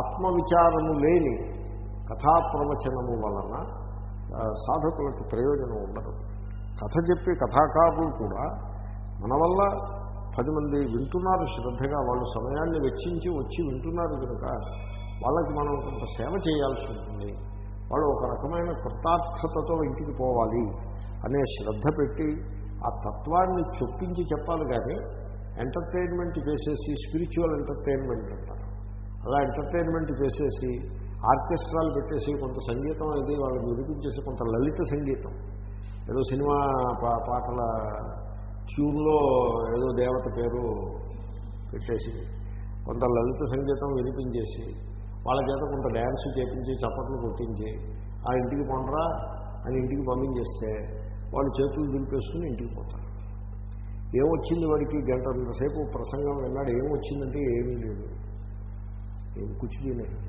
[SPEAKER 1] ఆత్మవిచారము లేని కథాప్రవచనము వలన సాధకులకు ప్రయోజనం ఉండదు. కథ చెప్పి కథాకారులు కూడా మన వల్ల పది మంది వింటున్నారు శ్రద్ధగా వాళ్ళు సమయాన్ని వెచ్చించి వచ్చి వింటున్నారు కనుక వాళ్ళకి మనం కొంత సేవ చేయాల్సి ఉంటుంది. వాళ్ళు ఒక రకమైన కృతార్థతతో ఇంటికి పోవాలి అనే శ్రద్ధ పెట్టి ఆ తత్వాన్ని చొప్పించి చెప్పాలి కానీ ఎంటర్టైన్మెంట్ చేసేసి స్పిరిచువల్ ఎంటర్టైన్మెంట్ అంటారు. అలా ఎంటర్టైన్మెంట్ చేసేసి ఆర్కెస్ట్రాలు పెట్టేసి కొంత సంగీతం అనేది వాళ్ళని వినిపించేసి కొంత లలిత సంగీతం. ఏదో సినిమా పా- పాటల ట్యూన్లో ఏదో దేవత పేరు పెట్టేసి కొంత లలిత సంగీతం వినిపించేసి వాళ్ళ చేత కొంత డ్యాన్స్ చేపించి చప్పట్లు కొట్టించి ఆ ఇంటికి పండరా అని ఇంటికి పంపించేస్తే వాళ్ళు చేతులు దులిపేసుకుని ఇంటికి పోతారు. ఏమొచ్చింది వాడికి? గంట సేపు ప్రసంగం విన్నాడు. ఏమొచ్చిందంటే ఏమీ లేదు. ఏం కూర్చుని